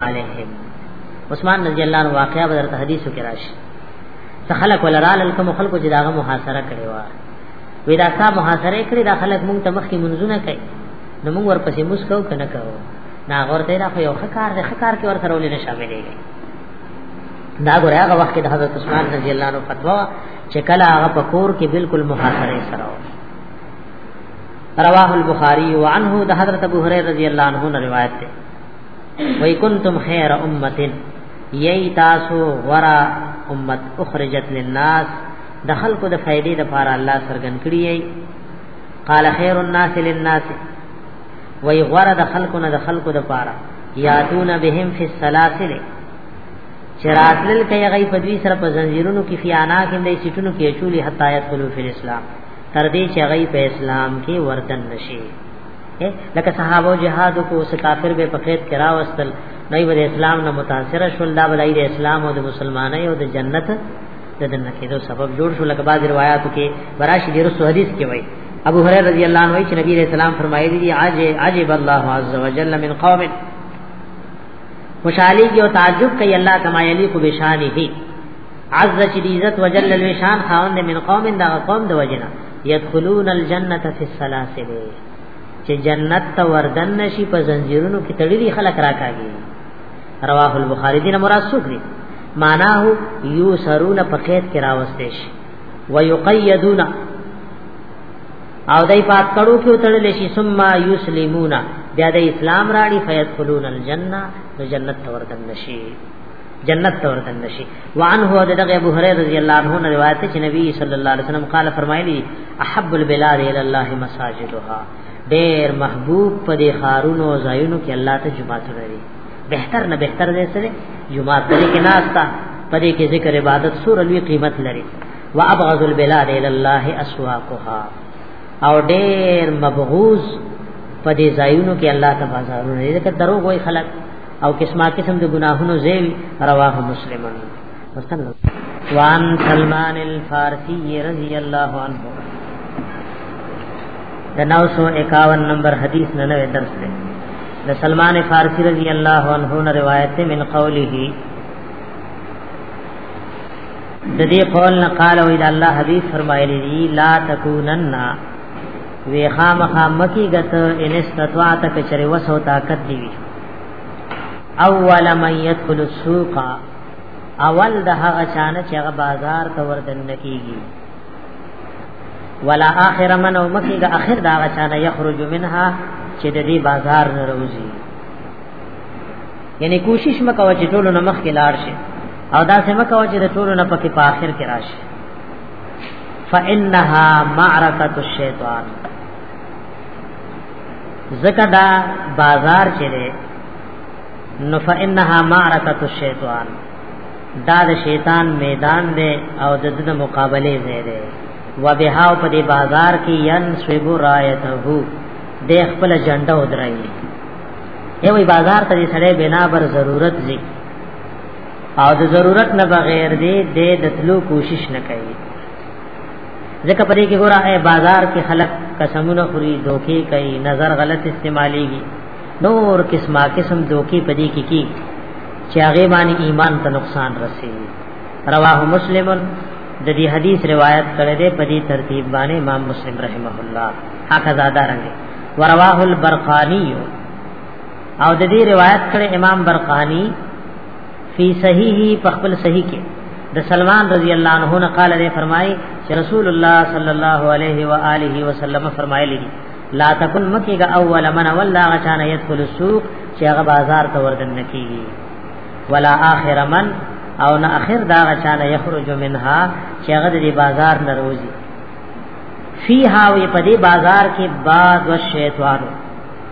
علیهم عثمان رضی الله عنه واقعا بدر ته حدیثو کې راشي څه خلق ولرال الکم خلق چې داغه محاصره کړي وا وې دا صاحب محاصره کړي دا خلق مونږ ته مخکې منځونه کوي نو مونږ ورپسې مسکو کنه کوو نا ورته دا خو یو خکار دی خکار کې ورته ولې نه شاملېږي دا ګره هغه وخت د حضرت عثمان رضی الله عنه فتوا چې کله هغه پکور کې بالکل محاصره سره و رواه البخاری وعنه د حضرت ابو هريره رضی الله عنه روایت ده وای کنتم خیر امه یی تاسو ورا امت اخرجت للناس د خلکو د فائدې د پاره الله سرګن کړی یی قال خیر الناس للناس وای غره د خلکو نه د خلکو د پاره یاتون بهم فی السلاسل چراتل کای غی په دوی سره په زنجیرونو کې فیانا کې د سټونو کې چولی حتا یت کلو فی الاسلام تر دې چې غی په اسلام کې وردن نشي لکه صحابه جهاد کو س کافر به په خیر کرا واستل نو به اسلام نه متاثر شول دا بلای د اسلام او د مسلمانۍ او د جنت د دنه کېدو سبب جوړ شو لکه بعض روایتو کې براشي د رسو حدیث کې وایي ابو هريره رضی الله عنه چې نبی رسول الله فرمایلی دی عجب عجب الله عز وجل من قوم خوشحالی کی او تعجب کوي الله کما یلیق بشانه عز چې عزت وجل لوی شان خاوند من قوم دا قوم د وجنه يدخلون الجنه في السلاسل چې جنت ته وردن نشي په زنجیرونو کې تړلي خلک راکاږي رواه البخاری دینه مراد څوک دی معناه یوسرون په قید کې راوستې شي ويقيدون او دای پات کړو کې تړلې شي ثم یسلمون بیا د اسلام راړي فیدخلون الجنه نو جنت ته وردن نشي جنت ته ورتل نشي وعن هو دغه ابو هريره رضی الله عنه نه روایت چې نبی صلی الله علیه وسلم قال فرمایلی احب البلاد الى الله مساجدها ډېر محبوب په دې خارونو ځایونو کې الله ته جمعات لري بهتر نه بهتر دې سره جمعات لري کې ناشتا په دې کې ذکر عبادت سور لوی قیمت لري وابغض البلاد الى الله اسواقها او ډېر مبغوز په دې ځایونو کې الله ته بازارونه دې ته درو وای خلک او قسمه قسم د ګناهونو زیل رواه مسلمون وسلم وان سلمان الفارسی رضی الله عنه د 951 نمبر حدیث نه نوې درس ده د سلمان فارسی رضی الله عنه نه روایت من قوله د دې قول نه قال او اذا الله حبيب فرمایلی دی لا تکونن وی خامخامکی گت ان استطاعت کچره وسو طاقت دی وی اول من يدخل السوق اول د هغه چانه چې هغه بازار ته وردن نکیږي ولا اخر من او مخی د اخر دا هغه چانه یخرج منها چې د دې بازار نه روزي یعنی کوشش مکوه چې ټولو نه مخ کې لاړ شي او دا سم مکوه چې د ټولو نه پکې په اخر کې راشي فانها معرکه الشیطان زکه دا بازار چې دی نو فإنها معركه الشیطان دا د شیطان میدان دی او د د مقابله ځای دی و بها په دې بازار کې ين سویب رایته د خپل جنډه ودرایي یو بازار ته سړی بنا بر ضرورت زی او د ضرورت نه بغیر دی د دتلو کوشش نه کوي ځکه پرې کې ګوره اے بازار کې خلک قسمونه خوري دوکي کوي نظر غلط استعماليږي نور قسمه قسم دوکي پدې کې کی چې هغه باندې ایمان ته نقصان رسي رواه مسلم د دې حدیث روایت کړی دی په دې ترتیب باندې امام مسلم رحمه الله حق زاده رنګ ورواه البرقانی او د دې روایت کړی امام برقانی فی صحیح په خپل صحیح کې د سلمان رضی الله عنه نه قال دې فرمایي چې رسول الله صلی الله علیه و آله وسلم فرمایلی دي لا تکن مکیګه اول من ولا غشان يدخل السوق چې هغه بازار ته وردن نکیږي ولا اخر من او نه اخر دا غشان یخرج منها چې هغه د بازار نه روزي فیها وی په دې بازار کې بعد و شیطانو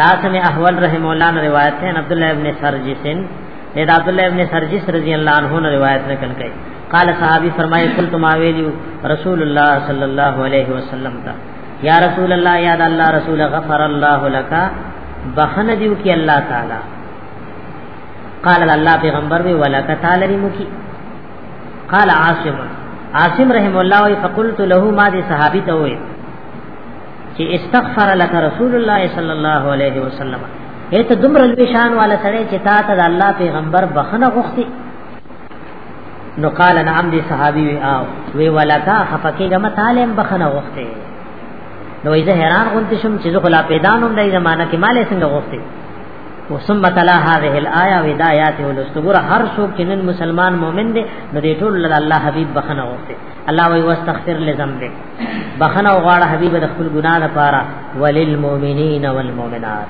داسم احول رحم الله نے روایت ہے عبد الله ابن سرجس نے عبد الله ابن سرجس رضی اللہ عنہ نے روایت نقل کی قال صحابی فرمائے قل تم اویلیو رسول اللہ صلی اللہ علیہ وسلم تا یا رسول اللہ یا اللہ رسول غفر اللہ لك بخن دیو کی اللہ تعالی قال اللہ پیغمبر بھی ولک تعالی ری مکی قال عاصم عاصم رحم الله فقلت له ما دی صحابی ته وې چې استغفر لك رسول الله صلی الله علیه وسلم ایت دمر الوشان والا سره چې تا ته الله پیغمبر بخنه غوښتي نو قال نعم دي صحابي وي او وی ولکا خفقه غم تعلم بخنه غوښتي نو ایزه حیران غونت شم چې زه خلا پیدانوم دای زمانہ کې مالې څنګه غوښتي وسم تلا هذه الايه ودا آیات ولستغور هر څوک چې نن مسلمان مؤمن دی نو دې ټول الله حبيب بخنه غوښتي الله وی واستغفر لذنبک بخنه غواړه حبیب د خپل ګناه لپاره وللمؤمنین والمؤمنات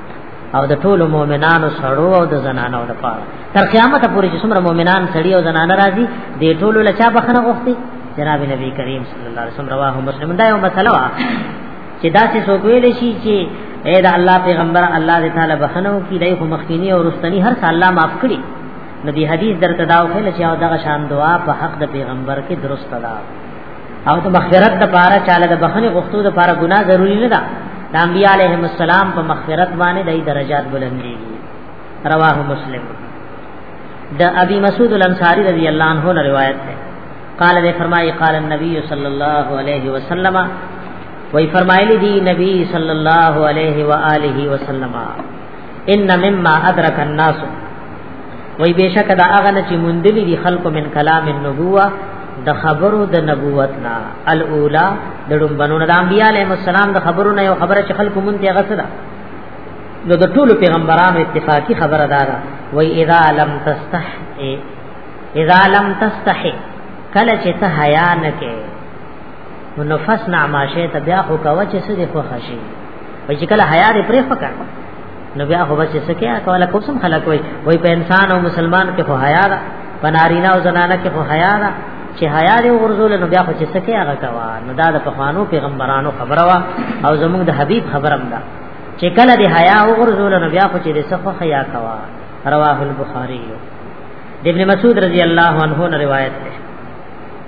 او د ټولو مؤمنانو سړو او د زنانو لپاره تر قیامت پورې چې څومره مؤمنان سړي او زنانه راځي د ټولو لچا بخنه غوښتي جناب نبی کریم صلی الله علیه وسلم رواه مسلم دا یو مسله وا چې دا څه څوک ویل شي چې اے دا الله پیغمبر الله دې تعالی بخنو کی دای خو مخکینی او رستنی هر څه الله معاف کړي نبی حدیث درته داو خل چې او دغه شان دعا په حق د پیغمبر کې درست ده او د مغفرت د پاره چاله د بخنه غوښتو د پاره ګناه ضروری نه ده د انبیاء علیهم السلام په مغفرت باندې د درجات بلندي رواه مسلم د ابي مسعود الانصاری رضی الله عنه نے روایت ہے قال نے فرمائی قال النبي صلی الله علیه وسلم وی فرمایلی دی نبی صلی الله علیه و آله وسلم ان مما ادرک الناس وای بشک دا هغه نه چې مندلي دي خلق من کلام النبوه د خبرو د نبوت نه الاولى د ډمبنو د انبیاء علیهم السلام د خبرو نه یو خبره چې خلق مونږ ته غسه ده نو د ټولو پیغمبرانو اتفاقی خبره ده وای اذا لم تستح اذا لم تستح کله چې ته حیا نه کې نو فسنا ما شئ ته بیا خو کوه چې څه دې خو خشي وای چې کله حیا دې پرې فکر نو بیا خو بچ سکیا کوله کوم خلک وای وای په انسان او مسلمان کې خو حیا ده په نارینه او زنانه کې خو حیا ده چې حیا دې ورزول نو بیا خو چې سکیا هغه کوا نو دا د پخوانو پیغمبرانو خبره وا او زموږ د حبیب خبرم ده چې کله دې حیا ورزول نو بیا خو چې دې صفه حیا کوا رواه البخاری د ابن مسعود رضی الله عنه نے روایت ہے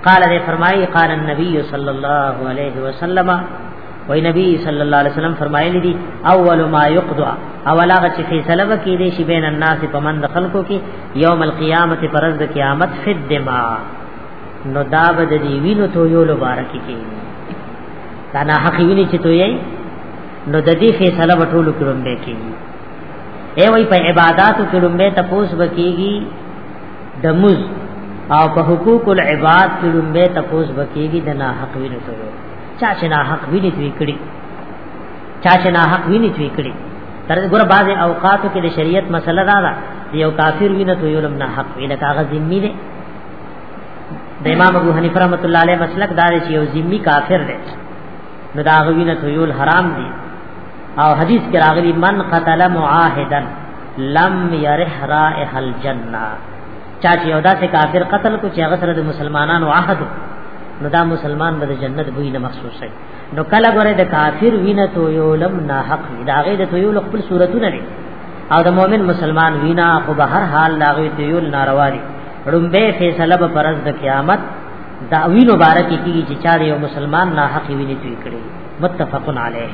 قال نے فرمائی قال النبی صلی اللہ علیہ وسلم وای نبی صلی الله علیه وسلم فرمایلی دي اول ما یقضى اول هغه چې فیصله وکړي دي شی بین الناس په من د خلکو کې یوم القیامت پر ورځ د قیامت فد دما نو دا به د دی وینو تو یو مبارک کې دا نه حق ویني چې تو یې نو د دې فیصله وټول کړم به کې ای وای په عبادتو کې لومبه تپوس وکيږي د مز او په حقوق العباد کې لومبه تپوس وکيږي د نه حق وینو تو چا چې نا حق ویني توی کړي چا چې نا حق ویني توی کړي تر ګور بعض اوقاتو کې د شریعت مسله دا ده یو کافر ویني توی ولم نا حق ویني کاغه ذمہ دی د امام ابو حنیفه رحمۃ اللہ علیہ مسلک دا دی چې یو ذمہ کافر دی نو دا غوینه توی حرام دی او حدیث کې راغلی من قتل معاهدا لم يرح رائح الجنه چا چې یو داسې کافر قتل کو چې هغه سره د مسلمانانو عهد نو دا مسلمان به د جنت بوی نه مخصوص شي نو کله غره د کافر وینه تو یو لم نه حق دا غي د تو یو خپل صورتونه لري او د مؤمن مسلمان وینا خو به هر حال لاغوي تو یو ناروا دي رمبه فیصله به پرز د قیامت دا وی مبارک کیږي چې چا یو مسلمان نه حق ویني توي کړی متفقن علیه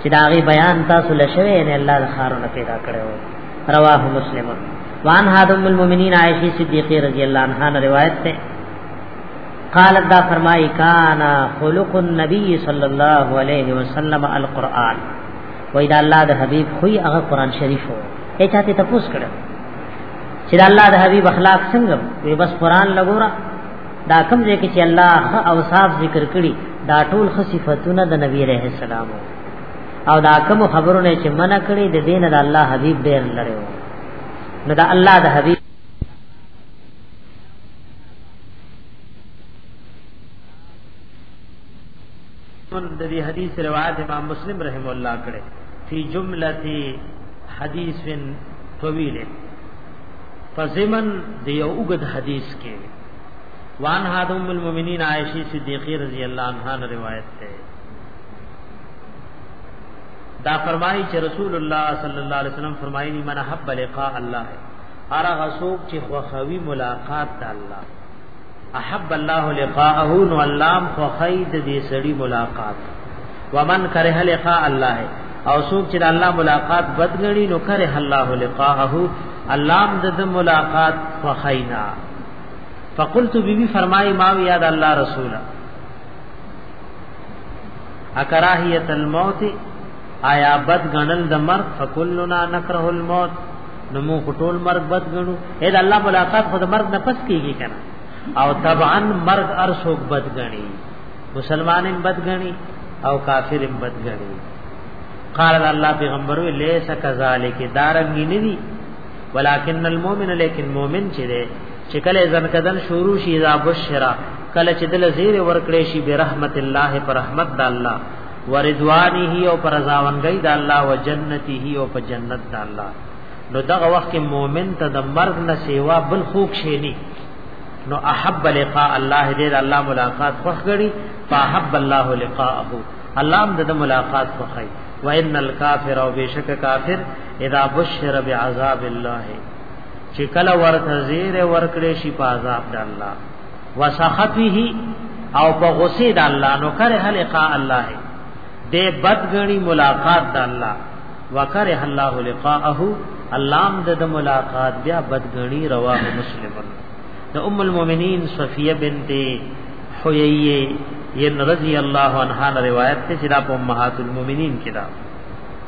چې دا غي بیان تاسو لشوي نه الله د خارونه پیدا کړو رواه مسلم وان حادم المؤمنین عائشہ صدیقہ رضی اللہ عنہا نے روایت ہے قالت دا فرمائی کانا خلق النبی صلی اللہ علیہ وسلم القرآن و اذا اللہ دا حبیب خوی اغا قرآن شریف ہو اے چاہتے تپوس کرو چې دا الله د حبيب اخلاق څنګه وي بس قران لګورا دا کوم ځای کې چې الله او صاحب ذکر کړي دا ټول خو صفاتونه د نبی عليه السلام او دا کوم خبرونه چې منع کړي د دین د الله حبيب ډېر لري نو دا الله د حبيب د دې حدیث روایت امام مسلم رحم الله کړه فی جمله حدیث طویل فزمن د یو وګد حدیث کې وان هاد ام المؤمنین عائشہ صدیقہ رضی اللہ عنہا نے روایت ہے دا فرمائی چې رسول الله صلی الله علیه وسلم فرمایي من حب لقاء الله ارا غسوب چې خوخوي ملاقات د الله احب الله لقاءه نو الله خوخی د دې سړي ملاقات ومن کرہ لقاء الله او سوق چې الله ملاقات بدګړي نو کرہ الله لقاءه الله د ملاقات خوخینا فقلت بی بی فرمای ما یاد الله رسول اکراهیت الموت آیا بد غنل د مرګ فکلنا نکره الموت نو مو ټول مرګ بد غنو اې د الله ملاقات خو د مرګ نه پس کیږي کنه او طبعا مرګ ار څوک بد غني مسلمانین بد غني او کافرین بد غني قال الله پیغمبر لیس کذالک دارنګ نه دي ولکن المؤمن لیکن مؤمن چې ده چې کله ځن کدن شروع شي اذا بشرا کله چې دل زیر ورکړې شي به رحمت الله پر رحمت د الله ورضوانه او پر رضاونګي د الله او جنته او په جنت د الله نو دغه وخت کې مؤمن ته د مرګ نه سیوا بل خوک شي نه نو احب لقاء الله دې الله ملاقات خوخ غړي فاحب الله لقاءه الله هم د ملاقات خوخی وان الکافر او بشک کافر اذا بشر بعذاب الله چې کله ورته زیر ورکړې شي په عذاب د الله وسخطه او په غصه د الله نو کر حلقا الله دې بدګنی ملاقات د الله وکره الله لقاءه الله د ملاقات بیا بدګنی رواه مسلم د ام المؤمنین صفیه بنت حییه ین رضی الله عنها روایت ته چې دا په امهات المؤمنین کې ده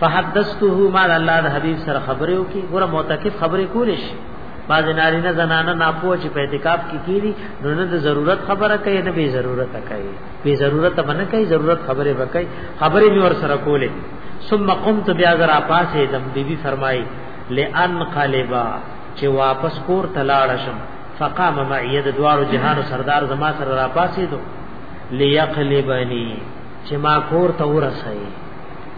فحدثته ما الله د حبيب سره خبرې وکي ګوره معتکف خبرې کولې شي باز ناری نه زنانه ناپوه چې په اعتکاف کې کیږي نو نه د ضرورت خبره کوي نه به ضرورت کوي به ضرورت باندې کوي ضرورت خبره وکړي خبره می ور سره کولې ثم قمت بیا زرا پاسې دم بیبي فرمایي لئن قلبا چې واپس کور تلاړ شم فقام معي د دوارو جهان سردار زما سره را پاسې دو ليقلبني چې ما کور ته ورسې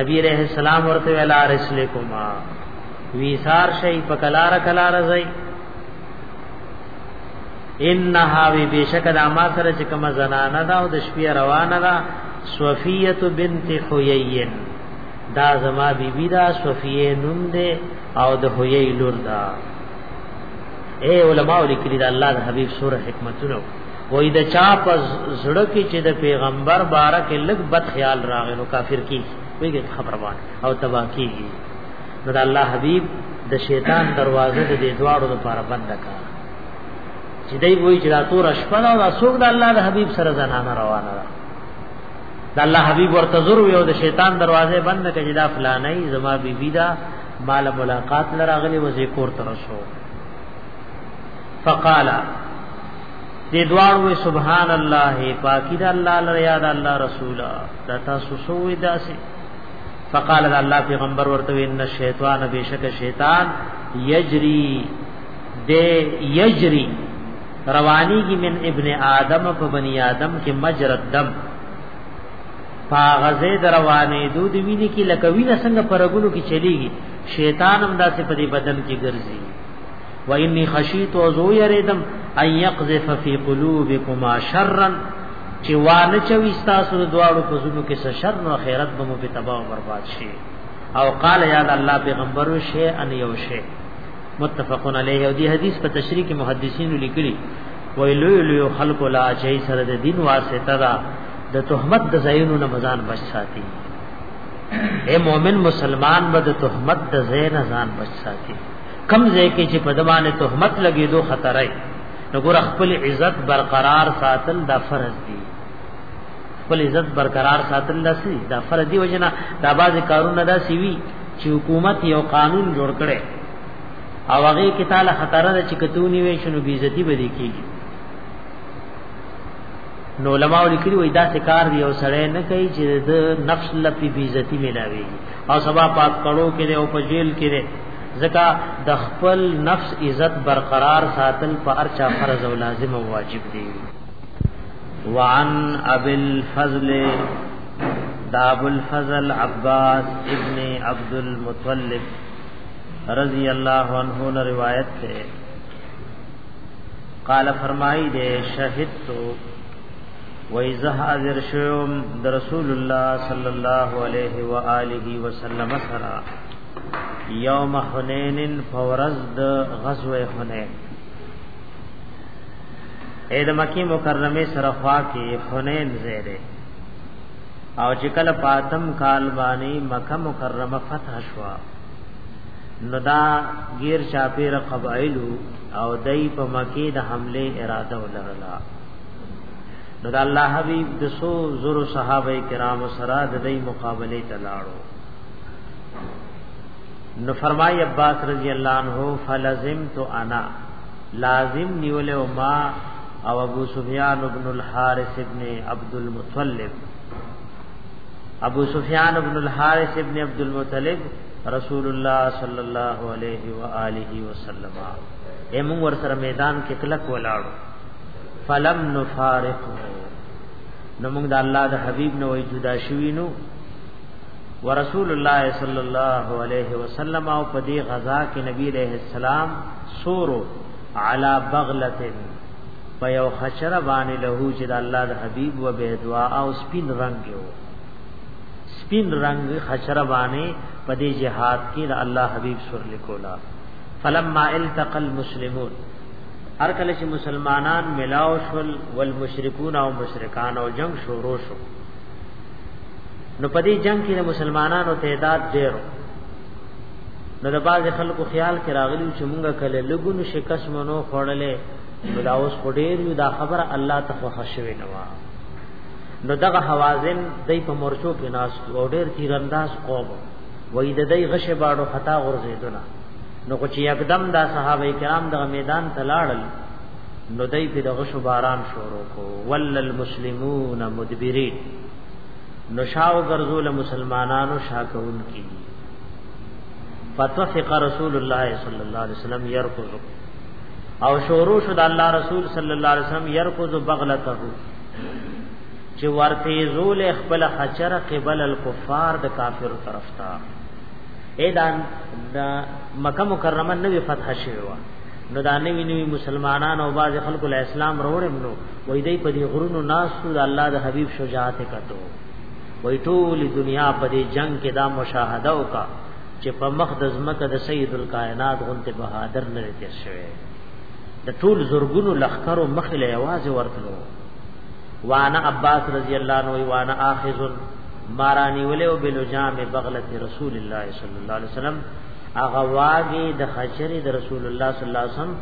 نبی علیہ السلام ورته ویلا رسلکما ویثار شي په کلار کلار زئی انها وی بشک د ما سره چې کوم زنانه دا او د شپې روانه ده صفیه بنت حیین دا زما بیبی دا صفیه نوم ده او د حیی لور ده اے علماء لیکلی دا الله د حبیب سور حکمتونو وای د چا په زړه کې چې د پیغمبر باره کې لږ بد خیال راغی نو کافر کی ویګه خبر وانه او تبا کیږي نو د الله حبیب د شیطان دروازه د دې دواړو لپاره بند کړه چې دوی وایي چې دا تور شپه او دا څوک د الله د حبیب سره زنانه روانه ده د الله حبیب ورته زور ویو د شیطان دروازه بند کړي دا فلانه زما بیبی دا مال ملاقات لراغلی وزې کور ترسو فقال دې دوار وې سبحان الله پاکی دا الله لر یاد الله رسول دا تاسو سوې داسې فقال دا الله پیغمبر ورته ان الشیطان بشک شیطان یجری دې یجری روانی کی من ابن آدم په بنی آدم کې مجرد دم فاغزه د روانې دو د ویني کې لکوي نه څنګه پرګونو کې چلیږي شیطان هم داسې په دې بدن کې ګرځي و انی خشیت او زو یریدم ان یقذف فی قلوبکما شرا چې وانه چوي تاسو دواړو په زړه کې څه شر نو خیرت به مو په تباہ او برباد شي او قال یا الله پیغمبر شی ان یو شی متفقون علیه او دی حدیث په تشریح کې محدثین لیکلي وای لوی لوی خلق لا چي سره د دین واسطه دا د تهمت د زینو نه مزان بچ ساتي اے مومن مسلمان به د تهمت د زین ځان بچ ساتي کم ځای کې چې په دمانه تهمت لګي دو خطر ای نو ګور خپل عزت برقرار ساتل دا فرض دی خپل عزت برقرار ساتل لسی دا فرض دی وجنه دا باز کارونه دا سی وی چې حکومت یو قانون جوړ کړي او هغه کې تعالی خطر ده چې کتونی وي شنو بیزتی به کیږي نو علماء لیکلي وای دا کار دی او سړی نه کوي چې د نفس لپی بیزتی ملاوي او سبا پات کړو کې او په جیل کې ځکه د خپل نفس عزت برقرار ساتل په ارچا فرض او لازم او واجب دی وعن ابي الفضل داب الفضل عباس ابن عبد المطلب رضی اللہ عنہ نے روایت سے قال فرمائی دے شہد تو وَإِذَا حَاضِرْ شُوم دَ رَسُولُ اللَّهِ صَلَّى اللَّهُ عَلَيْهِ وَآلِهِ وَسَلَّمَ سَرَا یوم حنین فورز د غزوه حنین اې د مکی مکرمه سره خوا کې حنین زیره او چې کله پاتم کال باندې مکه مکرمه فتح شوا نو دا غیر چاپیر قبایل او دای په مکی د حمله اراده ولرلا نو د الله حبیب د سو زرو صحابه کرام سره د دې مقابله ته لاړو نو فرمای عباس رضی الله عنه فلزمت انا لازم نیول او ما او ابو سفیان ابن الحارث ابن عبد المطلب ابو سفیان ابن الحارث ابن عبد المطلب رسول الله صلی الله علیه و آله وسلم ایم ور سره میدان کې کلک ولاړو فلم نفارقه نو موږ د الله د حبیب نو جدا شوینو ورسول الله صلی الله علیه وسلم او په دې غزا کې نبی علیہ السلام سورو علی بغلت په یو خشره باندې له چې د الله د حبیب و به دعا او سپین رنگ یو سپین رنگ خشره باندې په دې جهاد کې د الله حبیب سور لیکولا فلما التقى المسلمون هر کله چې مسلمانان ملاو شول والمشرکون او مشرکان او جنگ شروع شو نو په دې جنگ کې د مسلمانانو تعداد ډېر نو د باز خلکو خیال کې راغلی چې مونږه کله لګونو شکست مونو خړلې نو دا اوس خډیر یو دا خبره الله ته خو خشوي نو نو دغه حوازن دای په مورچو کې ناس او ډېر تیرانداز قوم وای د دای غشه باړو خطا غرزیدونه نو کو چې یکدم دا صحابه کرام دغه میدان ته لاړل نو دای په دغه شو باران شروع کو ول المسلمون مدبرین نو شاو ګرځول مسلمانانو شاکون کی فتفق رسول الله صلی الله علیه وسلم يركض او شروع شو د الله رسول صلی الله علیه وسلم يركض بغلته چې ورته زول خپل حچر قبل الكفار د کافر طرف ته اې دا مکه مکرمه نوې فتح شوه نو دا نوی نوی مسلمانان او باز خلکو له اسلام وروړم نو وای دی په دې غرونو ناس د الله د حبیب شجاعت کتو وای ټول دنیا په دې جنگ کې دا مشاهده وکا چې په مخ د زمکه د سید الکائنات غنته بهادر نه تیر شوی د ټول زورګونو لخرو مخ له आवाज ورتلو وانا عباس رضی الله عنه وانا اخذ مارانی ولې او بلجام بغلت رسول الله صلی الله علیه وسلم هغه واګي د خچری د رسول الله صلی الله علیه وسلم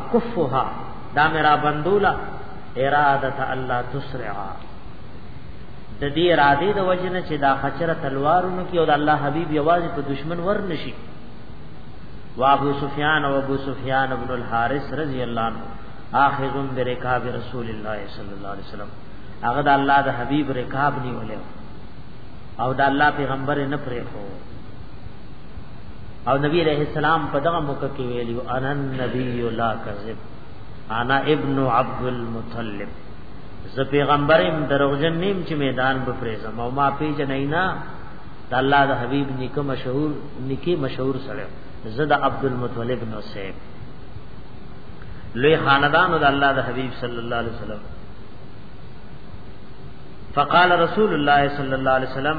اکفها دا میرا بندولا ارادت الله تسرع د دې اراده د وجنه چې دا خچره تلوارونو کې او د الله حبیب یوازې په دشمن ور نشي و ابو سفیان او ابو سفیان ابن الحارث رضی الله عنه اخذ برکاب رسول الله صلی الله علیه وسلم هغه د الله د حبیب رکاب نیولې او د الله پیغمبر نه پرې خو او نبی علیہ السلام په دغه موقع کې ویلي انا النبی لا کذب انا ابن عبد المطلب زه پیغمبرم دروغجن نیم چې میدان به پریزم او ما پیژنې نه د الله د حبیب نیکه مشهور نیکی مشهور سره زه د عبد المطلب نو سیب لوی خاندان د الله د حبیب صلی الله علیه وسلم فقال رسول الله صلی الله علیه وسلم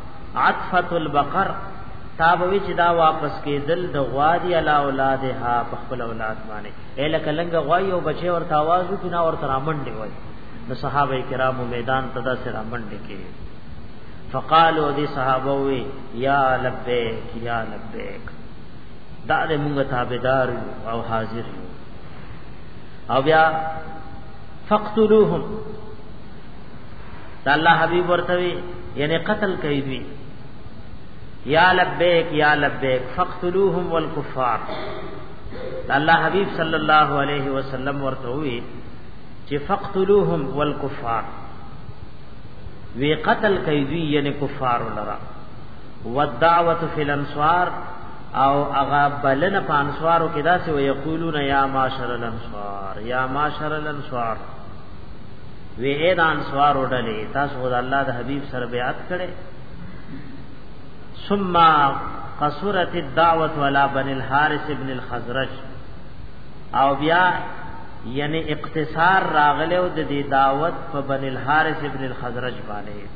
عطفت البقر تابوی چې دا واپس کېدل د غوا دی علا اولادها په خپل اولاد باندې اله کلنګ غوا یو بچي او تاواز کی نه ور تر امن دی وای نو صحابه کرامو میدان تدا سره امن دی کې فقالو دی صحابه وی یا لبیک یا لبیک دا دې موږ تابعدار او حاضر یو او بیا فقتلوهم دا الله حبیب ورته وی یعنی قتل کوي دوی یا لبیک یا لبیک فقتلوهم والکفار دا الله حبیب صلی الله علیه وسلم ورته وی چې فقتلوهم والکفار وی قتل کوي دوی یعنی کفار لرا والدعوه فی الانصار او اغا بلن په انصارو کې داسې وی یقولون یا معاشر الانصار یا معاشر الانصار وی اې د انصار وډلې تاسو د الله د حبيب سره بیعت کړي ثم قصرت الدعوه ولا بن الحارث ابن الخزرج او بیا یعنی اقتصار راغله او د دې دعوت په بن الحارث ابن الخزرج باندې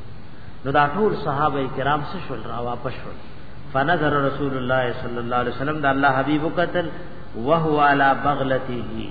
نو دا ټول صحابه کرام څه شول را واپس شول فنظر رسول الله صلی الله علیه وسلم د الله حبیب قتل وهو علی بغلته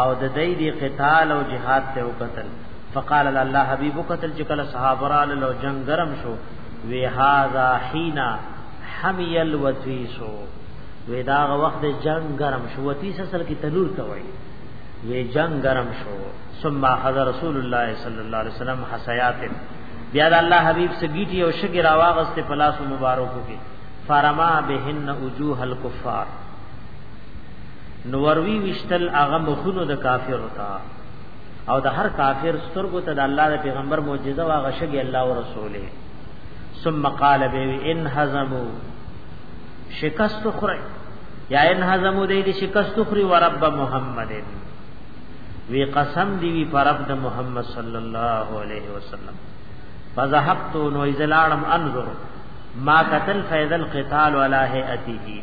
او د دې دی قتال او جهاد ته وکتل فقال الله حبيب قتل چې کله صحابه را له جنگ گرم شو وی هاذا حینا حمی الوتیسو وی دا وخت جنگ گرم شو وتیس اصل کې تلور ته وای وی جنگ گرم شو ثم حضر رسول الله صلی الله علیه وسلم حسیات بیا د الله حبیب سګیټي او شګي راواغست په لاس مبارکو کې فرما بهن وجوه الکفار نو وروي وشتل هغه مخونو د کافر وتا او د هر کافر سترګو ته د الله د پیغمبر معجزه واغه شګي الله او رسوله ثم قال به ان هزمو شکست خره یا ان هزمو دې دې شکست خري ورب محمد وی قسم دی وی پر عبد محمد صلی الله علیه وسلم فذهبت نو ازلالم انظر ما قتل فیذ القتال ولا هیئته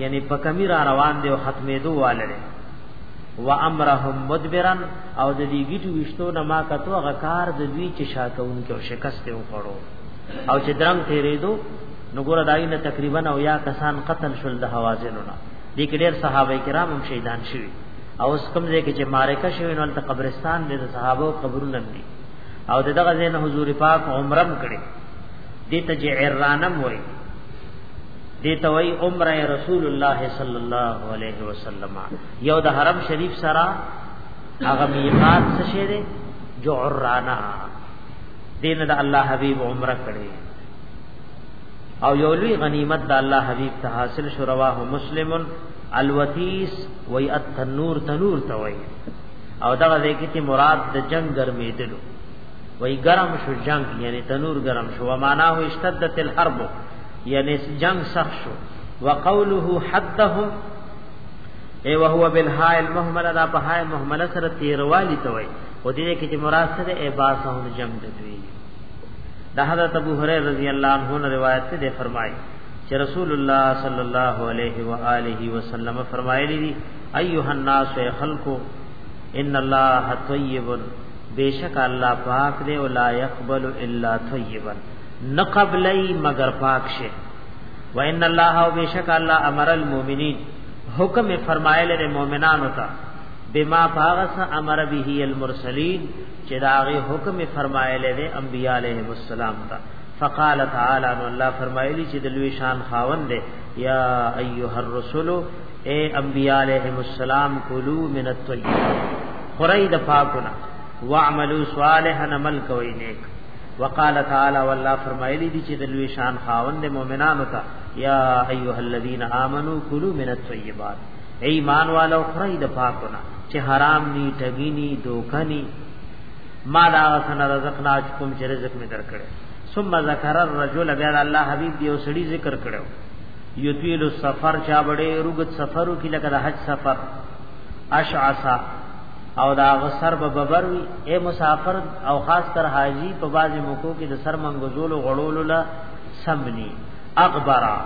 یعنی په کمی را روان دی او ختمېدو والره و امرهم مدبرن او د دې گیټو وشتو نه ما کتو غکار د دوی چې شاکون کې او شکست یې وخړو او چې درنګ تیرې دو نو ګور داینه تقریبا او یا کسان قتل شول د حوازنو نه دې کې ډېر صحابه کرام هم شهیدان شوي او اس کوم ځای کې چې مارکه شوی نو ته قبرستان دې د صحابه قبرونه دي او دغه ځای نه حضور پاک عمرم کړي دې ته چې عرانم وایي دی توي عمره رسول الله صلی الله علیه وسلم یو د حرم شریف سره هغه میقات څه شه دی جعرانا دین د الله حبیب عمره کړي او یو لوی غنیمت د الله حبیب ته حاصل شو رواه مسلم الوتیس وی التنور تنور ته وی او دغه ځکه چې مراد د جنگ ګرمې دلو وی ګرم شو جنگ یعنی تنور ګرم شو معنا هو اشتدت الحرب یعنی جنگ سخت شو وقوله حدهم ای وهو بالهای المهمله دا په های مهمله سره تیروالی ته وای او دې کې چې مراد سره ای باسهم جنگ دوی دا حضرت ابو هريره رضی الله عنه نے روایت سے فرمائی چې رسول الله صلی الله علیه و آله وسلم فرمایلی دي ایها الناس خلقو ان الله طیب بیشک الله پاک دی او لا يقبل الا طیبا نه قبلای مگر پاک شه وان الله او بشک الله امر المؤمنین حکم فرمایل د مؤمنانو ته بما باغس امر به المرسلین چې داغه حکم فرمایل د انبیاء علیهم السلام ته فقال تعالی ان الله فرمایلی چې د لوی شان خاوند دی یا ایها الرسول اے انبیاء علیهم السلام کلو من الطیبات خورای د پاکونه واعملوا صالحا عمل کوي نیک وقال تعالی والله فرمایلی دي چې د لوی شان خاوند مؤمنانو ته یا ایها الذین آمنو کلوا من الطیبات ایمان والو خړی د پاکونه چې حرام ني ټګی ني دوکه ني ما دا سن رزقنا کوم چې رزق می درکړي ثم ذکر الرجل بیا الله حبیب دی او سړي ذکر کړو یطیل السفر چا بڑے رغت سفرو کی لکه د حج سفر اشعصا او دا غسر به ببر وي اے مسافر او خاص کر حاجی په باز موکو کې د سر منغزول غړولو لا سمني اغبرا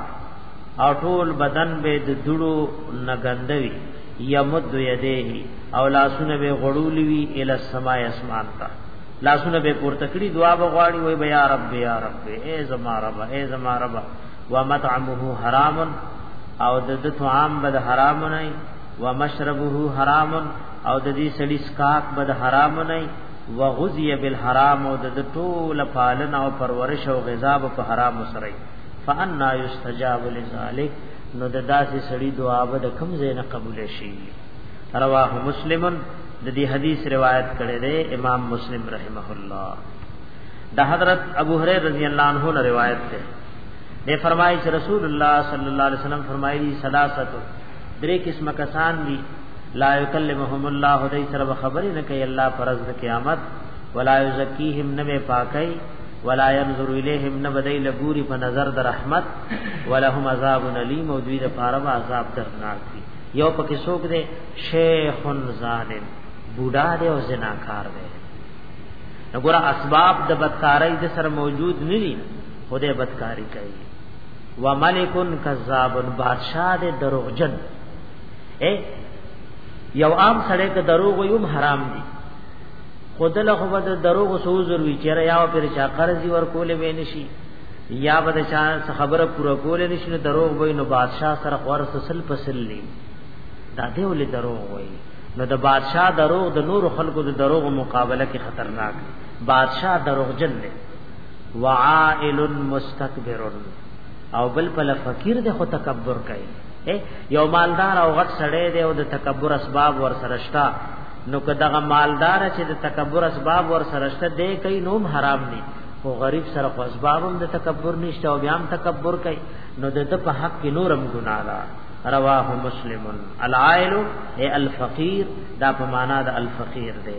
او ټول بدن به د دړو نګندوي یمد یدیه او لاسونه به غړولې وي ال السماء اسمان ته لاسونه به پورته کړی دعا به غواړي وای به یا رب یا رب اے زما رب اے زما رب ومطعمه حرام او د طعام بد حرام نه ومشربه حرام او د دې سړي سکاک بد حرام نه وغذي بالحرام او د ټول پالن او پرورش او غذا په حرام سره فانا یستجاب لذلک نو د داسې سړي دعا به د کم ځای نه قبول شي رواه مسلم د دې حدیث روایت کړی دی امام مسلم رحمه الله د حضرت ابو هريره رضی الله عنه نه روایت ده دی فرمایي چې رسول الله صلی الله علیه وسلم فرمایي ثلاثه درې قسم کسان دي لا یکلمهم الله دې سره خبرې نه کوي الله فرض د قیامت ولا یزکیهم نه پاکي ولا ينظر الیهم نه بدای لګوري په نظر د رحمت ولهم عذاب الیم او دوی د پاره به عذاب درناک دي یو پکې څوک دی شیخ ظالم بوډا دی او زناکار دی وګوره اسباب د بدکارۍ د سره موجود نه دي خدای بدکاری کوي وملک کذاب بادشاہ دې دروغجن اے یو عام سړی ته دروغ ویم حرام دي خود له خو بد دروغ سو ضروری چیر یا پر چا قرض ور کولې به نشي یا بد چا خبره پوره کولې نشي نو دروغ وای نو بادشاہ سره خور سسل پسل لی دا دې ولې دروغ وای نو د بادشاہ دروغ د نور خلکو د دروغ مقابله کې خطرناک بادشاہ دروغجن دی وعائل مستكبر او بل په فقیر د خو تکبر کوي یو مالدار او غټ سړی دی او د تکبر اسباب ور سرشتا نو که دغه مالدار چې د تکبر اسباب ور سرشته دی کوي نوم حرام دی او غریب سره خو اسباب هم د تکبر نشته او بیا هم تکبر کوي نو د په حق کې نورم ګناه ده رواه مسلم العائل اے الفقیر دا په معنا د الفقیر دی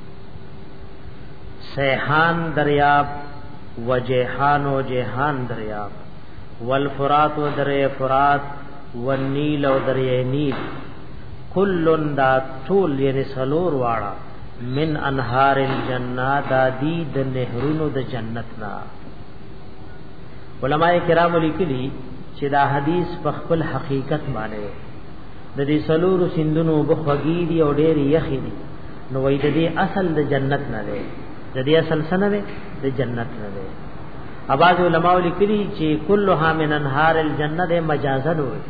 سیحان دریاب و جیحان و جیحان دریاب والفرات و دریع فرات والنیل و دریع نیل کلن دا طول یعنی سلور واړه من انهار الجنه دا دی د نهرونو د جنت نا علماء کرام لیکلی چې دا حدیث په خپل حقیقت باندې د دې سلور سندونو بخوګی دی او ډېر یخی دی نو وای د دې اصل د جنت نه دی د دې اصل سره دی د جنت نه دی اواز علماء لیکلي چې کلها من انهار الجنه د مجازن وي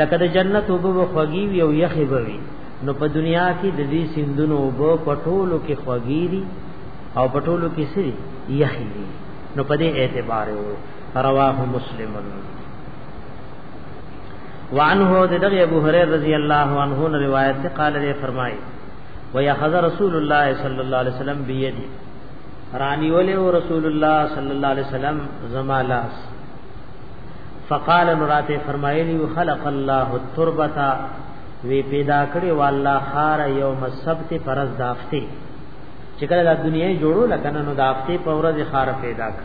لکه د جنت وبو خوږي وي او یخي وي نو په دنیا کې د دې سندونو وبو پټولو کې خوږي دي او پټولو کې سری یخي دي نو په دې اعتبار وو رواه مسلمن وعنه دغه ابو هريره رضی الله عنه روایت ته قال دې فرمایي ويخذ رسول الله صلی الله علیه وسلم بيدي رانی ولې رسول الله صلی الله علیه وسلم زما لاس فقال نراته فرمایلی خلق الله التربه وی پیدا کړی والله خار یوم السبت فرض دافتی چې کله د دنیا جوړو لکنه نو دافتی په ورځ خار پیدا کړ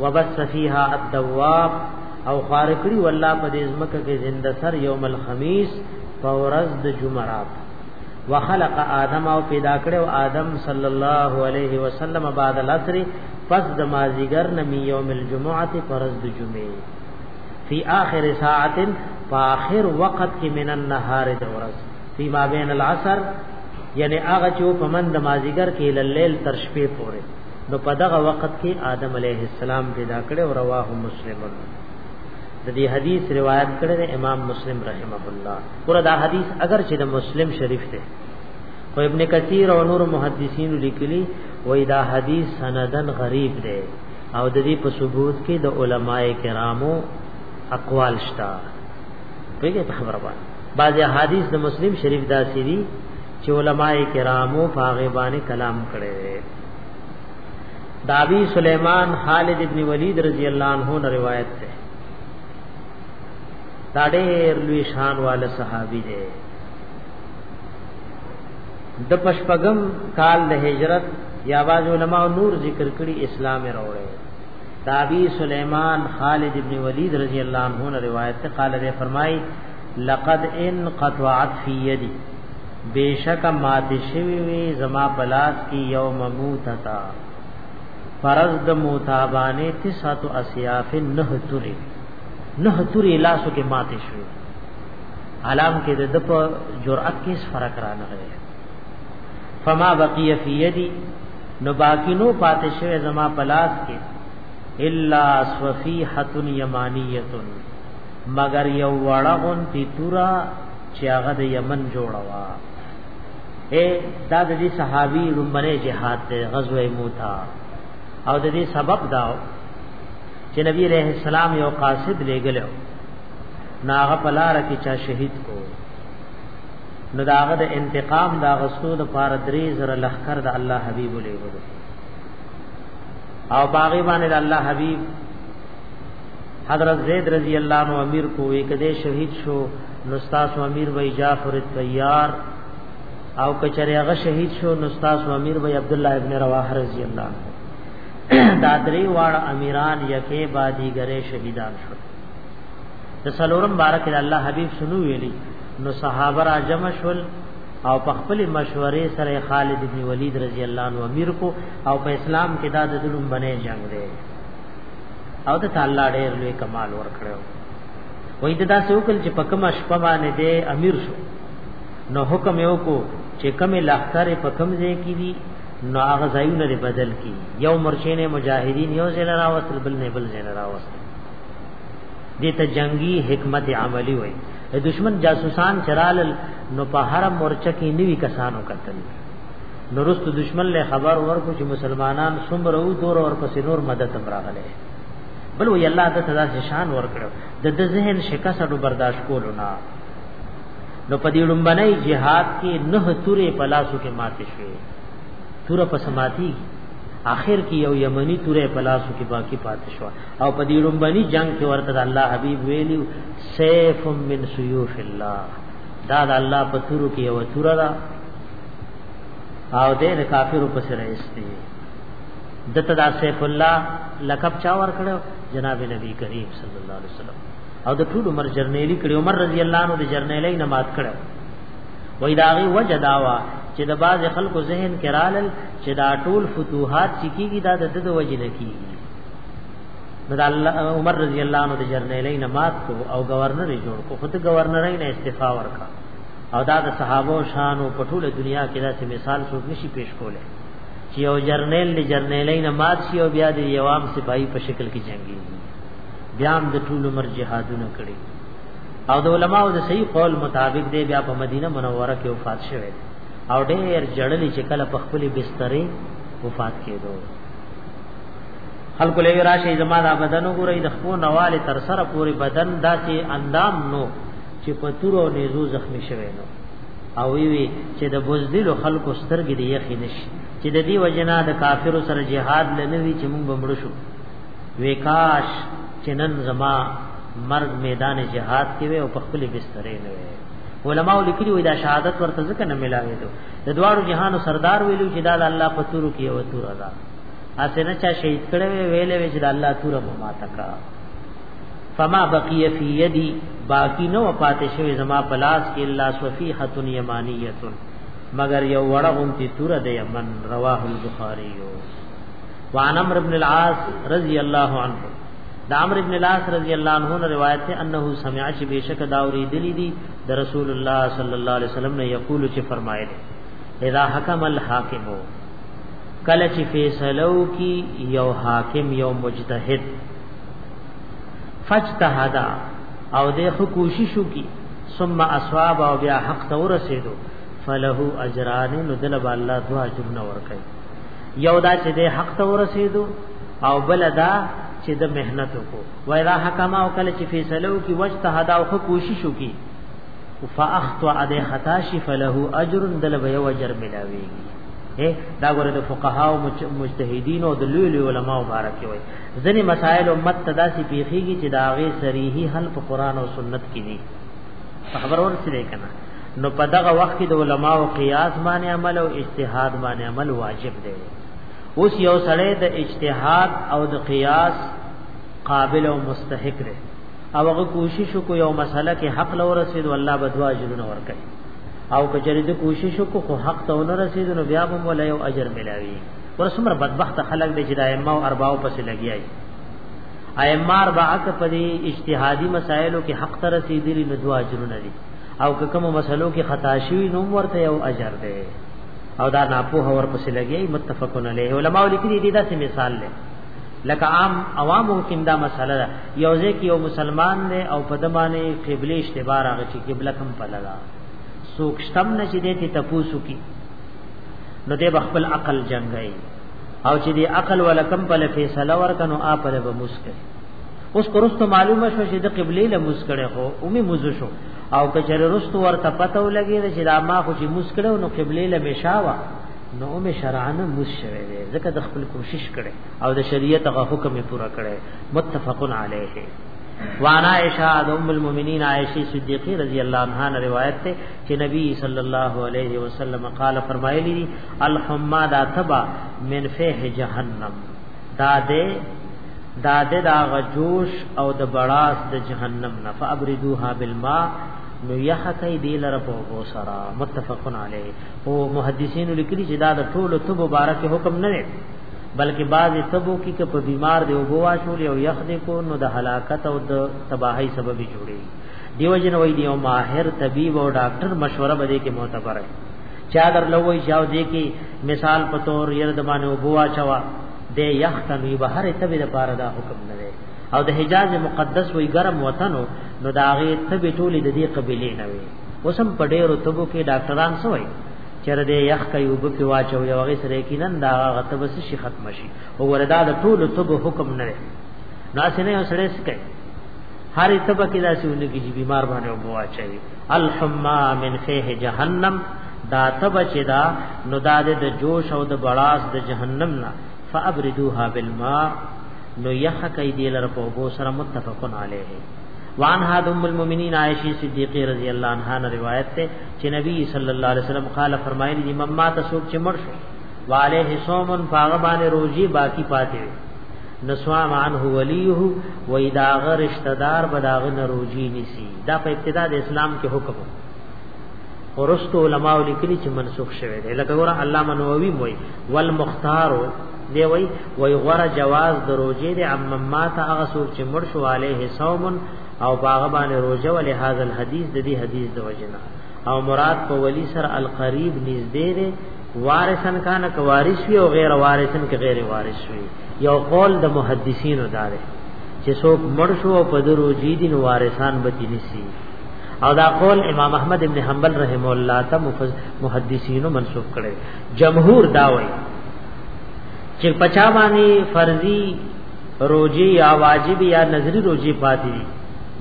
وبس فيها الدواب او خارکړي والله په دې ځمکه کې زنده سر یوم الخميس په ورځ د جمعرات وخلق آدم او پیدا کړو آدم صلی الله علیه وسلم بعد العصر پس د مازیګر نمی یوم الجمعه فرض د جمعې فی آخر ساعت په آخر وخت کې من النهار د ورځ فی ما بین العصر یعنی هغه چې په من د مازیګر کې لیل تر شپې پورې نو په دغه وخت کې آدم علیه السلام پیدا کړ او رواه مسلم د دې حدیث روایت کړی دی امام مسلم رحمه الله پر دا حدیث اگر چې د مسلم شریف دی خو ابن کثیر او نور محدثین لیکلی وای دا حدیث سندن غریب دی او د دې په ثبوت کې د علماء کرامو اقوال شته پیګه په خبره باندې بعض حدیث د مسلم شریف دا سری چې علماء کرامو په غیبانه کلام کړي داوی سلیمان خالد ابن ولید رضی الله عنه نه روایت ده دا ډېر لوی شان والا صحابي دی د پشپغم کال د هجرت یا باز علماء نور ذکر کړي اسلام راوړی دابی سلیمان خالد ابن ولید رضی اللہ عنہ نے روایت سے قال نے فرمائی لقد ان قطعت فی یدی بیشک مات شوی وی زما پلاس کی یوم موتتا فرض د موتابانه تسعت اسیاف نه توري نه توري لاسو کې مات شوی علام کې د په جرأت کې فرق را نه غلی فما بقي في يدي نو باقی نو پاتې شوی زما پلاس کې الا صفیحه یمانیه مگر یو وړغون تی تورا چې هغه د یمن جوړه وا اے دا د دې صحابي لومبنه جهاد ته غزوه موتا او د دې سبب دا چې نبی عليه السلام یو قاصد لګلو ناغه پلار کې چا شهید کو نو داغه د انتقام دا غسو د پار درې زره لخر د الله حبیب لګلو او باغی باندې د الله حبیب حضرت زید رضی اللہ عنہ امیر کو ایک دے شہید شو نستاس و امیر وی جعفر الطیار او کچری هغه شهید شو نستاس و امیر وی عبد الله ابن رواحه رضی الله دا درې واړه امیران یکه بادی غره شهیدان شو د سلورم بارک الله حبیب سنو ویلی نو صحابه را جمع شول او په خپل مشورې سره خالد بن ولید رضی الله عنه امیر کو او په اسلام کې دا د ظلم بنې جنگ دی او د تعالی ډېر لوی کمال ورکړو وای د داسې وکړ چې په کومه شپه باندې دی امیر شو نو حکم یو کو چې کمې لخر په کم ځای کې دي نو هغه ځایونه لري بدل کی یو مرشین مجاهدین یو ځای راوست بل نه بل ځای راوست دې ته جنگي حکمت عملی وای د دشمن جاسوسان چرال نو په هر مورچه کې نیوی کسانو قتل نورست دشمن له خبر ورکو چې مسلمانان سمره او دور اور پس نور مدد راغله بل وی الله د تدا شان ور کړو د د ذهن شکست او برداشت کولو نه نو په دې لومبنۍ جهاد کې نه تورې پلاسو کې ماتې شوې توره په سماتی آخر کې یو یمنی تورې پلاسو کې باقی پاتې شو او په دې لومبني جنگ کې ورته الله حبیب ویلو سیف من سیوف الله دا د الله په تورو کې یو توره ده او دې د کافرو په سره استي دته دا سیف الله لقب چا ور کړو جناب نبی کریم صلی الله علیه وسلم او د ټول عمر جرنیلی کړي عمر رضی الله عنه د جرنیلی نه مات کړو وای داغي وجه داوا چې د باز خلکو ذهن کې رالل چې دا ټول فتوحات چې کیږي دا د د وجه نه کیږي نو الله عمر رضی الله عنه د جرنیلین مات کو او گورنر یې جوړ کو خود گورنرین استعفا ورکا او دا د صحابه شان او پټول دنیا کې داسې مثال څوک نشي پیش کوله چې یو جرنیل دی جرنیلای نه مات شي او بیا د یوام سپایي په شکل کې جنگي بیا هم د ټول عمر جهادونه کړی او د علماو د صحیح قول مطابق دی بیا په مدینه منوره کې وفات شوه او ډېر جړلې چې کله په خپل بسترې وفات کېدو خلق له راشه زما دا بدن وګورئ د خپل نواله تر سره پورې بدن داسې اندام نو چې په تور او نيزو زخمی شوه نو او وی وی چې د بوزدل خلکو سترګې دی یخې نشي چې د دې وجنا د کافرو سره jihad لنوي چې موږ بمړ شو وکاش چې نن زما مرګ میدان jihad کې وي او په خپل بسترې نه وي علماء لیکلي وي دا شهادت ورته ځکه نه ملاوي دو د دوارو جهانو سردار ویلو چې دا الله په تورو کې او تور ادا اسنه چا شهید کړي ویلې چې دا الله تور مو ماته کا فما بقی فی یدی باقی نو پاتې شوی زما پلاس کې الا صفیحه یمانیه مگر یو وړه غونتی تور د یمن رواه البخاری وعن عمرو بن العاص رضی الله عنه د عمرو بن العاص رضی الله عنه نے روایت ہے انه سمع چې بشک دا اوریدلی دی د رسول الله صلی الله علیه وسلم نے یقول چې فرمایل اذا حکم الحاکم کله چې فیصلو کی یو حاکم یو مجتهد فاجتهدا او د خو کوشش وکي ثم اصحاب او بیا حق ته ورسېدو فله اجران نو دل با الله دوا اجرونه ورکړي یو دا چې د حق ته ورسېدو او بل دا چې د مهنت کو وای را حکم او کله چې فیصلو کې واجتهدا او خو کوشش وکي فاخطا د خطا شي فله اجر دل به یو اجر ملاويږي دا ګوره د فقها او مجتهدین او د لوی لوی علما مبارک وي ځنې مسائل امت ته داسې پیخیږي چې د هغې صریحي حل په قرآن او سنت کې دي په خبر ورسېدی که نه نو په دغه وخت کې د علماو قیاس باندې عمل او اجتهاد باندې عمل واجب دی اوس یو سړی د اجتهاد او د قیاس قابل او مستحق دی او هغه کوشش کو یو مسله کې حق لور رسید الله بدوا اجرونه ورکړي او کچری د کوشش کو خو حق ته ونه رسید نو بیا هم ولا یو اجر ملاوي ورسمر بدبخت خلق دی چې د ائمه او ارباو پسې لګیای ائمه اربع ک په دې اجتهادي مسایلو کې حق تر رسیدلی نو دوا اجرونه دي او که کوم مسلو کې خطا شوی نو ورته یو اجر دی او دا ناپوه ور پسې لګیای متفقون علیه علماء لیکلي دي دا سه مثال دی لکه عام عوامو کې دا مسله ده یو ځکه یو مسلمان دی او په دمانه قبله اشتباه راغی چې قبله کم پللا سوکشتم نه چې دې ته تپوسو کی نو دې بخپل عقل جنگي او چې دې عقل ولکم په فیصله ورکنو آ پر به مسکه اوس پرستو معلومه شو چې د قبله له مسکړه هو اومي مزو شو او کچره رستو ورته پته ولګي چې دا ما خو چې مسکړه نو قبله له مشاوا نو مې شرعانه موس شوه دی ځکه د خپل کوشش کړي او د شریعت غو حکم پورا کړي متفقن علیه وانا عائشہ ام المؤمنین عائشہ صدیقہ رضی اللہ عنہا روایت ته چې نبی صلی الله علیه وسلم قال فرمایلی دي الحما دا تبا من فه جهنم دا دې دا دې دا غجوش او د بڑاس د جهنم نه فابردوها بالماء نو یح کای دی لره په بو سرا متفقن علی او محدثین لیکلی چې دا د ټولو تو مبارک حکم نه دی بلکې بعض تبو کې که په بیمار دی او بوا شول او یخ دی کو نو د هلاکت او د تباہی سبب جوړي دیو جن وای دیو ماهر طبيب او ډاکټر مشوره بده کې معتبر ہے چا در لوي چاو دې کې مثال په تور ير د باندې وبوا چوا د یخ تنوی بهر تبه د پاره دا حکم نه دی او د حجاز مقدس وی ګرم وطن نو دا غي تبه ټولې د دې قبيله نه وي اوسم په ډېرو تبو کې ډاکټران سوې چر دې یخ کوي وب کې واچو یو غي سره کې نن دا غتب شي ختم شي او وردا د ټولو تبو حکم نه دی ناسنه یو سړی سکه هر تبه کې داسې ولګي چې بیمار باندې وبو اچي الحما من فيه جهنم دا تبه چې دا نو دا د جوش او د بړاس د جهنم نه فابردوها بالماء نو یخ کای دی لر په وبو سره متفقن علیه وان هاد ام المؤمنین عائشہ صدیقہ رضی اللہ عنہا نے روایت تے چې نبی صلی الله علیه وسلم قال فرمایلی مما تسوک چې مرشو وعليه صوم فاغبان روزي باقی پاتې نسوام عنه ولیه و اذا غرشتہ دار بداغ نروجی نسی دا په ابتدا د اسلام کې حکم ورستو علماء لیکلي چې منسوخ شوی دی لکه ګور علامه نووي وای والمختار دی وای وای غره جواز د روزې د عمم ما ته هغه څوک چې مړ شو عليه صوم او باغ باندې روزه ولې هاذا الحديث د دې حدیث د وجنه او مراد په ولی سره القریب نږدې دی وارثن کان ک وارث وی او غیر وارثن ک غیر وارث وی یو قول د محدثین دار چې څوک مړ شو او په درو جی دین وارثان به تینسی او دا قول امام احمد ابن حنبل رحم الله ته محدثین منسوب کړي جمهور دا وایي چې پچا باندې فرضي روزي یا واجب یا نظری روزي پاتې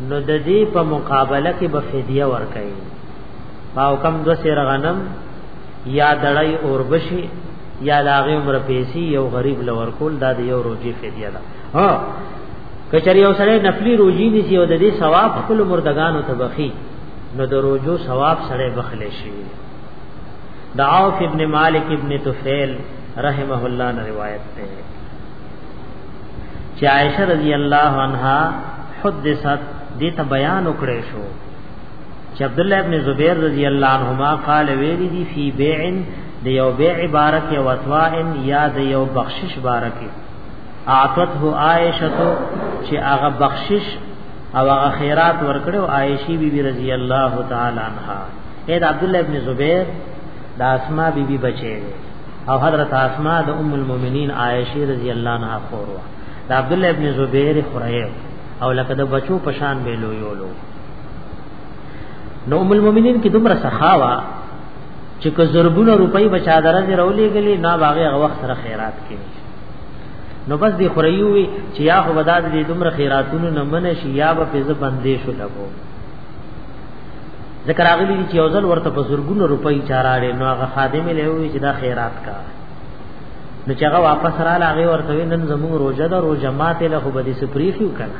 نو د دې په مقابله کې به فدیه ورکړي او کم دو سیر غنم یا دړی اور بشي یا لاغه عمر پیسې یو غریب لور کول دا د یو روزي فدیه ده ها کچری یو سره نفلی روزي نسی او د دې ثواب خپل مردگانو ته بخي نو د روزو ثواب سره بخلې شي دا عوف ابن مالک ابن طفیل رحمه الله نے روایت ده چې عائشہ رضی الله عنها حدثت دې ته بیان وکړې شو چې عبد الله ابن زبیر رضی الله عنهما قال ویلی دی فی بیع د یو بیع عبارت یو اتوائن یا د یو بخشش بارک اعطته عائشه چې هغه بخشش او هغه خیرات ورکړو عائشی بی بی رضی الله تعالی عنها اې د عبد الله ابن زبیر د اسماء بی بی بچی او حضرت اسماء د ام المؤمنین عائشه رضی الله عنها خور و د عبد الله ابن زبیر خریه او لکه د بچو پشان به لویولو نو ام المؤمنین کې دومره سخاوا چې که زرګونه روپۍ بچا درځي راولې غلي نه باغې هغه وخت سره خیرات کوي نو بس دی خریوي چې یا خو بداد دې دومره خیراتونو نه منه شي یا به په بندې شو لګو ذکر اغلی چې یو ځل ورته په زرګونو روپۍ چاراړې نو هغه خادم له وی چې دا خیرات کا نو چې هغه واپس را لاغه ورته نن زموږ روزه ده روزه ماته له خو به دې سپریخیو کړه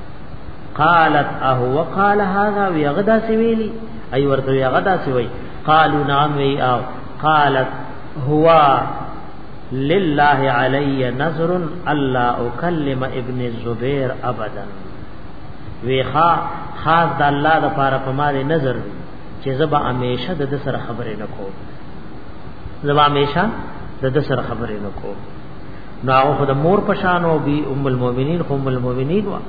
قالت اهو وقال هذا ويغدا سويلي اي ورته يغدا سوي قالوا نعم وي او قالت هو لله علي نظر الله اكلم ابن الزبير ابدا ویخا خاص د الله د پاره په ما نظر چې زبا همیشه د سره خبرې نکوم زبا همیشه د سره خبرې نکوم نو هغه خو د مور په شان او بي ام المؤمنین خو ام المؤمنین وا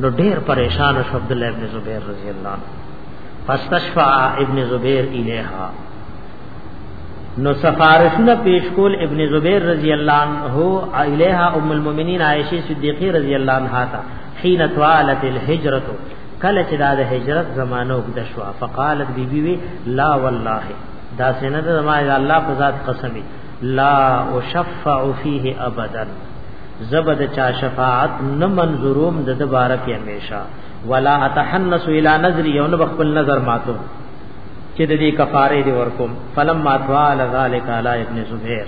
نو ډیر پریشان شو عبد الله ابن زبیر رضی الله عنه فاستشفع ابن زبیر الیها نو سفارشونه پیش کول ابن زبیر رضی الله عنه الیها ام المؤمنین عائشه صدیقه رضی الله عنها تا حين طالت الهجرت کله چې دا د هجرت زمانه وګد شو فقالت بیبي وی لا والله دا سینه د ما الله په ذات قسمي لا اشفع فيه ابدا زبد چا شفاعت نه منظوروم د دوباره کې همیشه ولا اتحنس الى نظر یو نه خپل نظر ماتو چې د دې کفاره دی ورکوم فلما طال ذلك على ابن زبير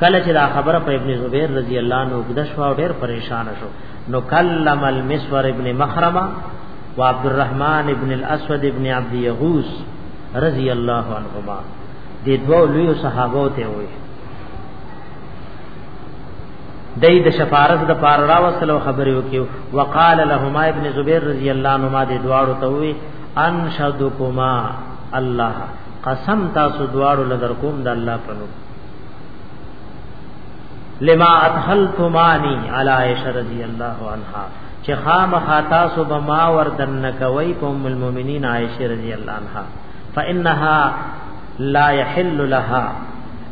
کله چې دا خبره په ابن زبير رضی الله عنه وګد شو او ډېر پریشان شو نو کلم المسور ابن مخرمه وعبد الرحمن ابن الاسود ابن عبد يغوث رضی الله عنهما د دوه لوی صحابه ته وي دای د شفارت د پار را وسلو خبرې وکيو وقال لهما ابن زبير رضی الله عنهما د دواړو ته وي انشدکما الله قسم تاسو دواړو لدر کوم د الله په نوم لما ادخلتمانی علی عائشہ رضی الله عنها چې خامخا تاسو به ما وردن کوي په ام المؤمنین عائشه رضی الله عنها فانها لا يحل لها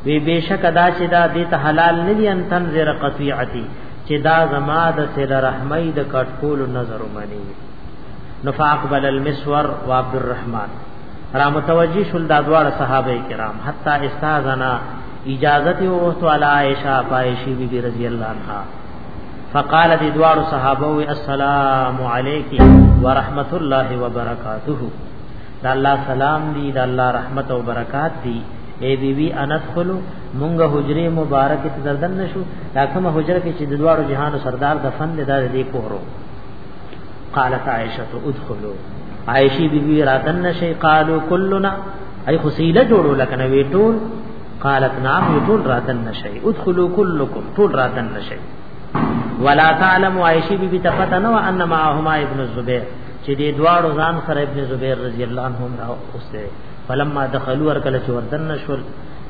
وی بشک دا چې دا دې ته حلال نه دي ان تنذر قطيعتي چې دا زما د سر رحمي د کټکول نظر مني نفاقبل المسور و عبد الرحمن را متوجی شول دا دوار صحابه کرام حتی استاذنا اجازت او تو علی عائشہ عائشہ بی بی رضی اللہ عنہا فقال دی دوار صحابه السلام علیکی ورحمت الله وبرکاته دا الله سلام دی دا الله رحمت او برکات دی اے بی بی انس خلو مونږ حجره مبارک ته دردن نشو دا کومه حجره کې چې د دوارو جهانو سردار دفن دی دا دې کورو قالت عائشه ادخلوا عائشی بی بی راتن نشی قالو کلنا ای خسیله جوړو لکه نو ټول قالت نعم ټول راتن نشی ادخلوا كلكم ټول راتن نشی ولا تعلم عائشی بی بی تفتنوا ان معهما ابن الزبير چې دې دواړو ځان سره ابن زبیر رضی الله عنه راو اوسه فلما دخلوا ورکل چې وردن نشول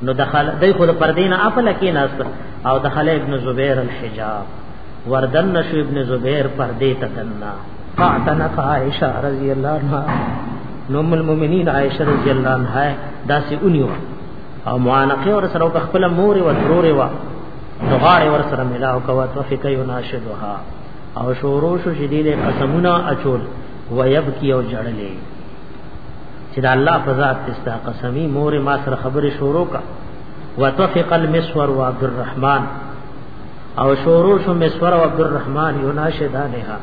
نو دخل دای خو د پردین اپل کې ناس او دخل ابن زبیر الحجاب وردن نشو ابن زبیر پردې تدنا فاعتنق عائشه رضی الله عنها نو ام المؤمنین عائشه رضی الله عنها داسې اونیو او معانقه ور سره په خپل مور او ضرور و نو غاړه ور سره ملاو کوه تو فکې ناشدها او شورو شو چې دینه قسمونه اچول ويبکی او جړلې چې د الله په ذات استا قسمی مور ما سره خبره شورو کا وتفق المسور و عبد الرحمن او شورو شو مسور او عبد الرحمن یو ناشدانه ها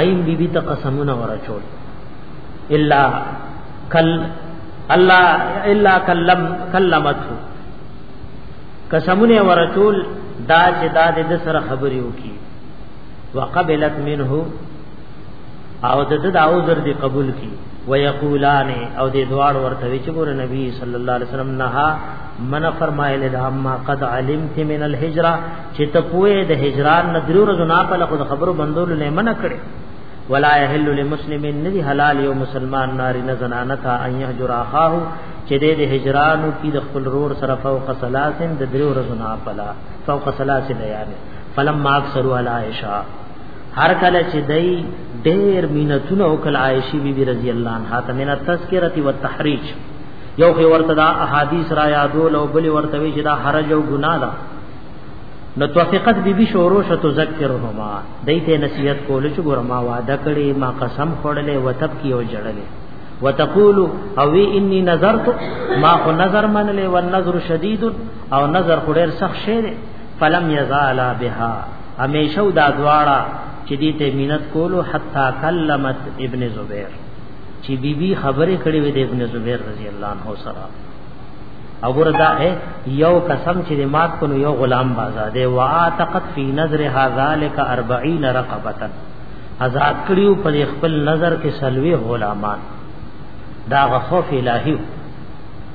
ایم بی بی ته قسمونه ورچول الا کل الله الا کلم کلمته قسمونه ورچول دا چې دا د سره خبرې وکي وقبلت منه او د د عذر دی قبول کی ويقولان او د دوار ورته وی چې ګور نبی صلی الله علیه وسلم نه من فرمایل د اما قد علمت من الهجره چې ته پوهه د هجران نه درو ورځې نه په لخوا خبرو بندول نه منع کړي ولا يحل لمسلم ندي حلال یو مسلمان ناری نه زنانه تا ان يهجر اخاه چې د هجرانو کې د خپل رور سره فوق ثلاثن د درو ورځې نه په فوق ثلاث ليالي فلما اکثروا علی عائشہ هر کله چې دای ډېر مینتونه وکړ عائشہ بیبي رضی الله عنها ته من التذکرۃ والتحریج یو خو ورته دا احادیث را یادو لو بل ورته وی چې دا حرج او ګناه ده نو توفیقت بیبي شورو شو تذکرهما دایته نصیحت کول چې ګور ما وعده کړی ما قسم خورلې وتب کی او جړلې وتقول او انی نظرت ما خو نظر منلې والنظر شدید او نظر خو ډېر سخت شی فلم یزالا بها همیشه دا دواړه چې دې ته مینت کولو حتا کلمت ابن زبیر چې بی بی خبرې کړې وې د ابن زبیر رضی الله عنه سره او ګور دا اے یو قسم چې مات کو یو غلام بازار دی واعتقد فی نظر ذالک 40 رقبه آزاد کړیو پر خپل نظر کې سلوي غلامان دا غخوف الهی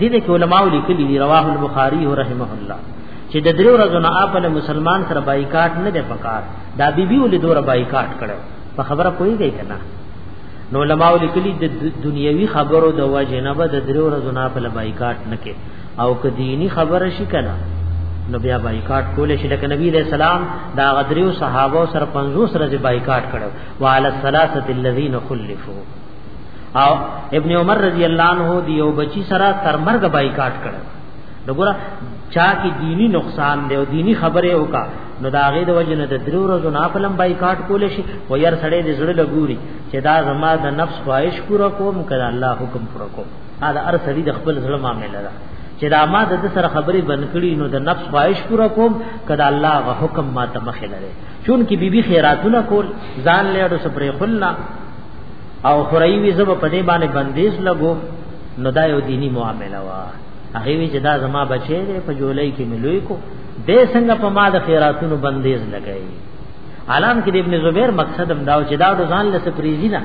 دې دې کې علماء لیکلي دي رواه البخاري رحمه الله چې د درو ورځو نه خپل مسلمان سره بایکاټ نه دی پکار دا بیبي ولې دوره بایکاټ کړو په خبره کوي گئی کنه نو علماء لیکلي د دنیوي خبرو د وجه نه به د درو ورځو نه خپل بایکاټ نه کې او که دینی خبره شي کنه نو بیا بایکاټ کول شي لکه نبی علیہ السلام دا غدریو صحابه سره 50 ورځې بایکاټ کړو وعلى الثلاثه الذين خلفوا او ابن عمر رضی الله عنه دی یو بچی سره تر مرګ بایکاټ کړ وګوره چا کی دینی نقصان دی او دینی خبره وکا نو دا غي د وجه نه د درو ورځو نه پلم بایکاټ کول شي و ير سړې د زړه لګوري چې دا زما د نفس خواهش پورا کوم کړه الله حکم پورا کوم دا ار سړي د خپل زړه معاملې ده چې دا ما د سره خبرې بند کړي نو د نفس خواهش پورا کوم کړه الله غ حکم ما ته مخې لره چون کې بيبي خیراتونه کول ځان له اړو سپرې خلنا او خړی وی زب په دې باندې بندیز لګو نو دا یو دینی معاملې وا هغه وی چې دا زما بچی دی په جولای کې ملوي کو به څنګه په ما د خیراتونو بندیز لګای عالم کې ابن زبیر مقصد هم دا چې دا ځان له سپریزی نه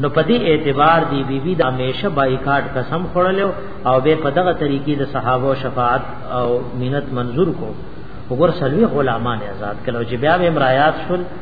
نو په دې اعتبار دی بی بی د همیشه بایکاټ قسم خورلو او به په دغه طریقې د صحابه شفاعت او مینت منظور کو وګور سلوی غلامان آزاد کلو چې بیا به امرایات شول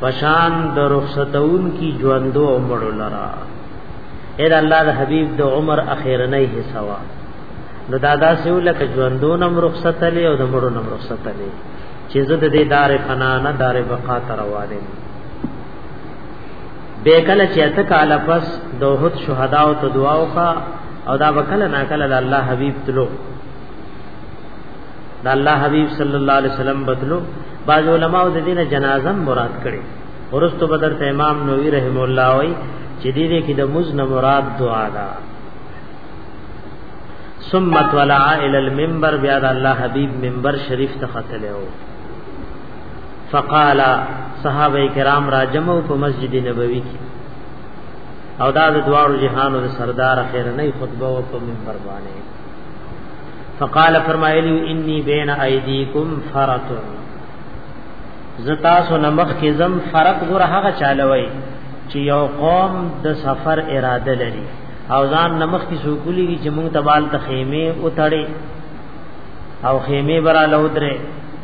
پشان د رخصتون کی ژوندو عمر لرا اے د الله د حبیب د عمر اخیرنۍ حصہ وا نو دادا سیو لکه ژوندو نم رخصت لې او د مړو نم رخصت لې چې زه د دې دار فنا نه دار بقا تر واده به کله چې ته کاله پس دوحد شهدا او ته دعا وکا او دا وکله نا کله د الله حبیب تلو د الله حبیب صلی الله علیه وسلم بدلو بعض علماء د دینه جنازه مراد کړي ورستو بدر ته امام نووي رحم الله وای چې دې دې کې د مزن مراد دعا ده ثم طلع الى المنبر بیا د الله حبیب منبر شریف ته ختلې وو فقال صحابه کرام را جمع په مسجد نبوي کې او دا د دوارو جهانو د سردار خیر نه خطبه او په منبر باندې فقال فرمایلی انی بین ایدیکم فرط زتا سو نمخ کې زم فرق ګره هغه چالوي چې یو قوم د سفر اراده لري او ځان نمخ کی سوکولی کی چې مونږ تبال ته خیمه اوتړې او خیمه برا لودره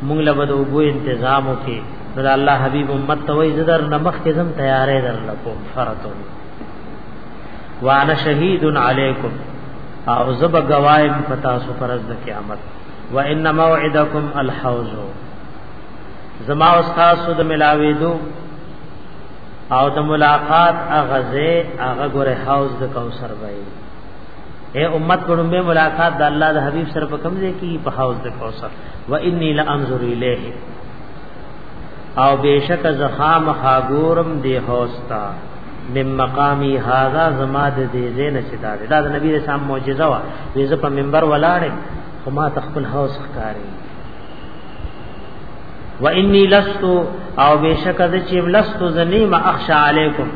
مونږ له بده وبو تنظیم وکي نو الله حبیب امت ته وای زدر نمخ کې زم تیارې در لکو فرتو وانا شهید علیکم او زب گوایم پتا سو پرز د قیامت و ان موعدکم الحوض زما استاد سود ملاوی دو او د ملاقات اغزه اغه ګره حوض د کوثر وای اے امت ګړم به ملاقات د الله د حبیب سره په کمزې کی په حوض د کوثر و انی لانظر الیه او بیشک زخام خاګورم دی هوستا من مقامی هاذا زما د دې زین چې دا دا د نبی رسول الله معجزه وا وې زه په منبر ولاړم خو ما تخپل هوس ښکاری و انی لست او بشک د چې لست زنی ما اخشى علیکم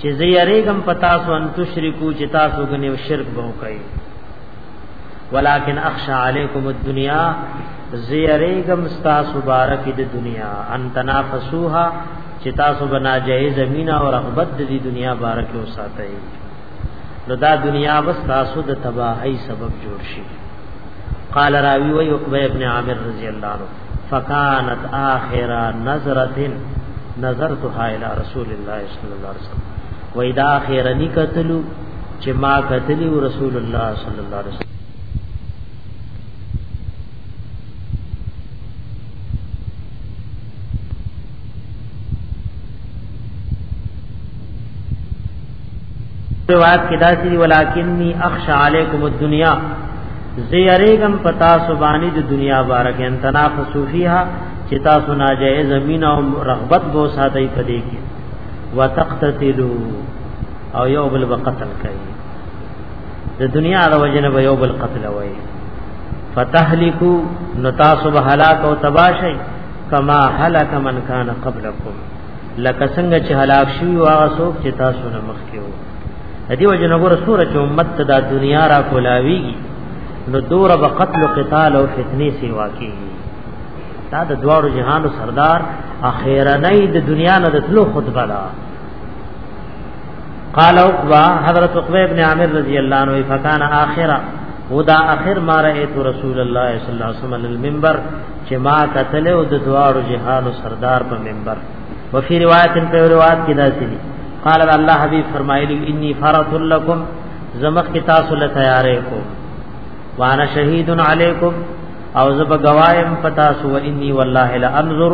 چې زه یریګم پتا سو ان تشرکو چې تاسو غنی او شرک به وکړي ولکن اخشى علیکم الدنیا زه یریګم تاسو بارک د دنیا ان تنافسوها چې تاسو بنا جایز مینا او رغبت د دې دنیا بارک او ساتي نو دا دنیا بس تاسو د تباہی سبب جوړ شي قال راوی و عقبه ابن عامر رضی الله عنه فکانت اخر نظره نظرتها الى رسول الله صلی الله علیه وسلم و اذا اخر نکتلو چې ما کتلی رسول الله صلی الله علیه وسلم روایت کې داسې دی ولکنی اخش علیکم الدنیا زیریګم پتا سبانی د دنیا بارک ان تنافسو فیها چې تاسو ناجایز زمين او رغبت بو ساتي پدې کې وتقتلوا او یو بل وقتل کوي د دنیا د وجنه به یو بل قتل وای فتهلکو نتاسب هلاک او تباشی کما هلک من کان قبلکم لکه څنګه چې هلاک شوی او هغه څوک چې تاسو نه مخکې وو دې وجنه ګور سوره چې امت ته د دنیا را کولاویږي نو دور به قتل او قتال او فتنې سی واقعي دا د دوارو جهانو سردار اخیرنۍ د دنیا نه د تلو خطبه ده قال عقبہ حضرت عقبہ ابن عامر رضی اللہ عنہ فکان آخرہ ودا اخر ما رأیت رسول الله صلی الله علیه وسلم المنبر چې ما قتل او د دوارو جهاد سردار په منبر وفي روایت په روایت کې داسې دي قال الله حبیب فرمایلی انی فرط لكم زمخ کی تاسو له تیارې کو وانا شهید علیکم او زب گوایم پتا سو انی والله لا انظر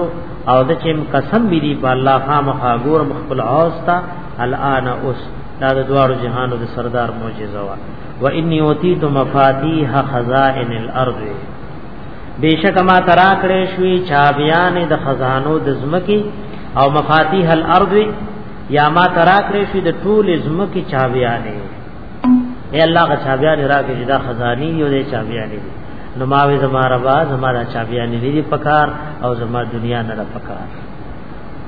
او د چم قسم بی دی په الله خامخا ګور مخبل اوستا الان اوس دا د دوارو جهانو د سردار معجزه وا و انی اوتیت مفاتیح خزائن الارض بیشک ما ترا کړې شوې چابیان د خزانو د زمکی او مفاتیح الارض یا ما ترا کړې شوې د ټول زمکی چابیانې اے الله کا چابیان راکې جدا خزانی یو دې چابیان دي نو ما وی زما ربا زما دا چابیان دي پکار او زما دنیا نه را پکار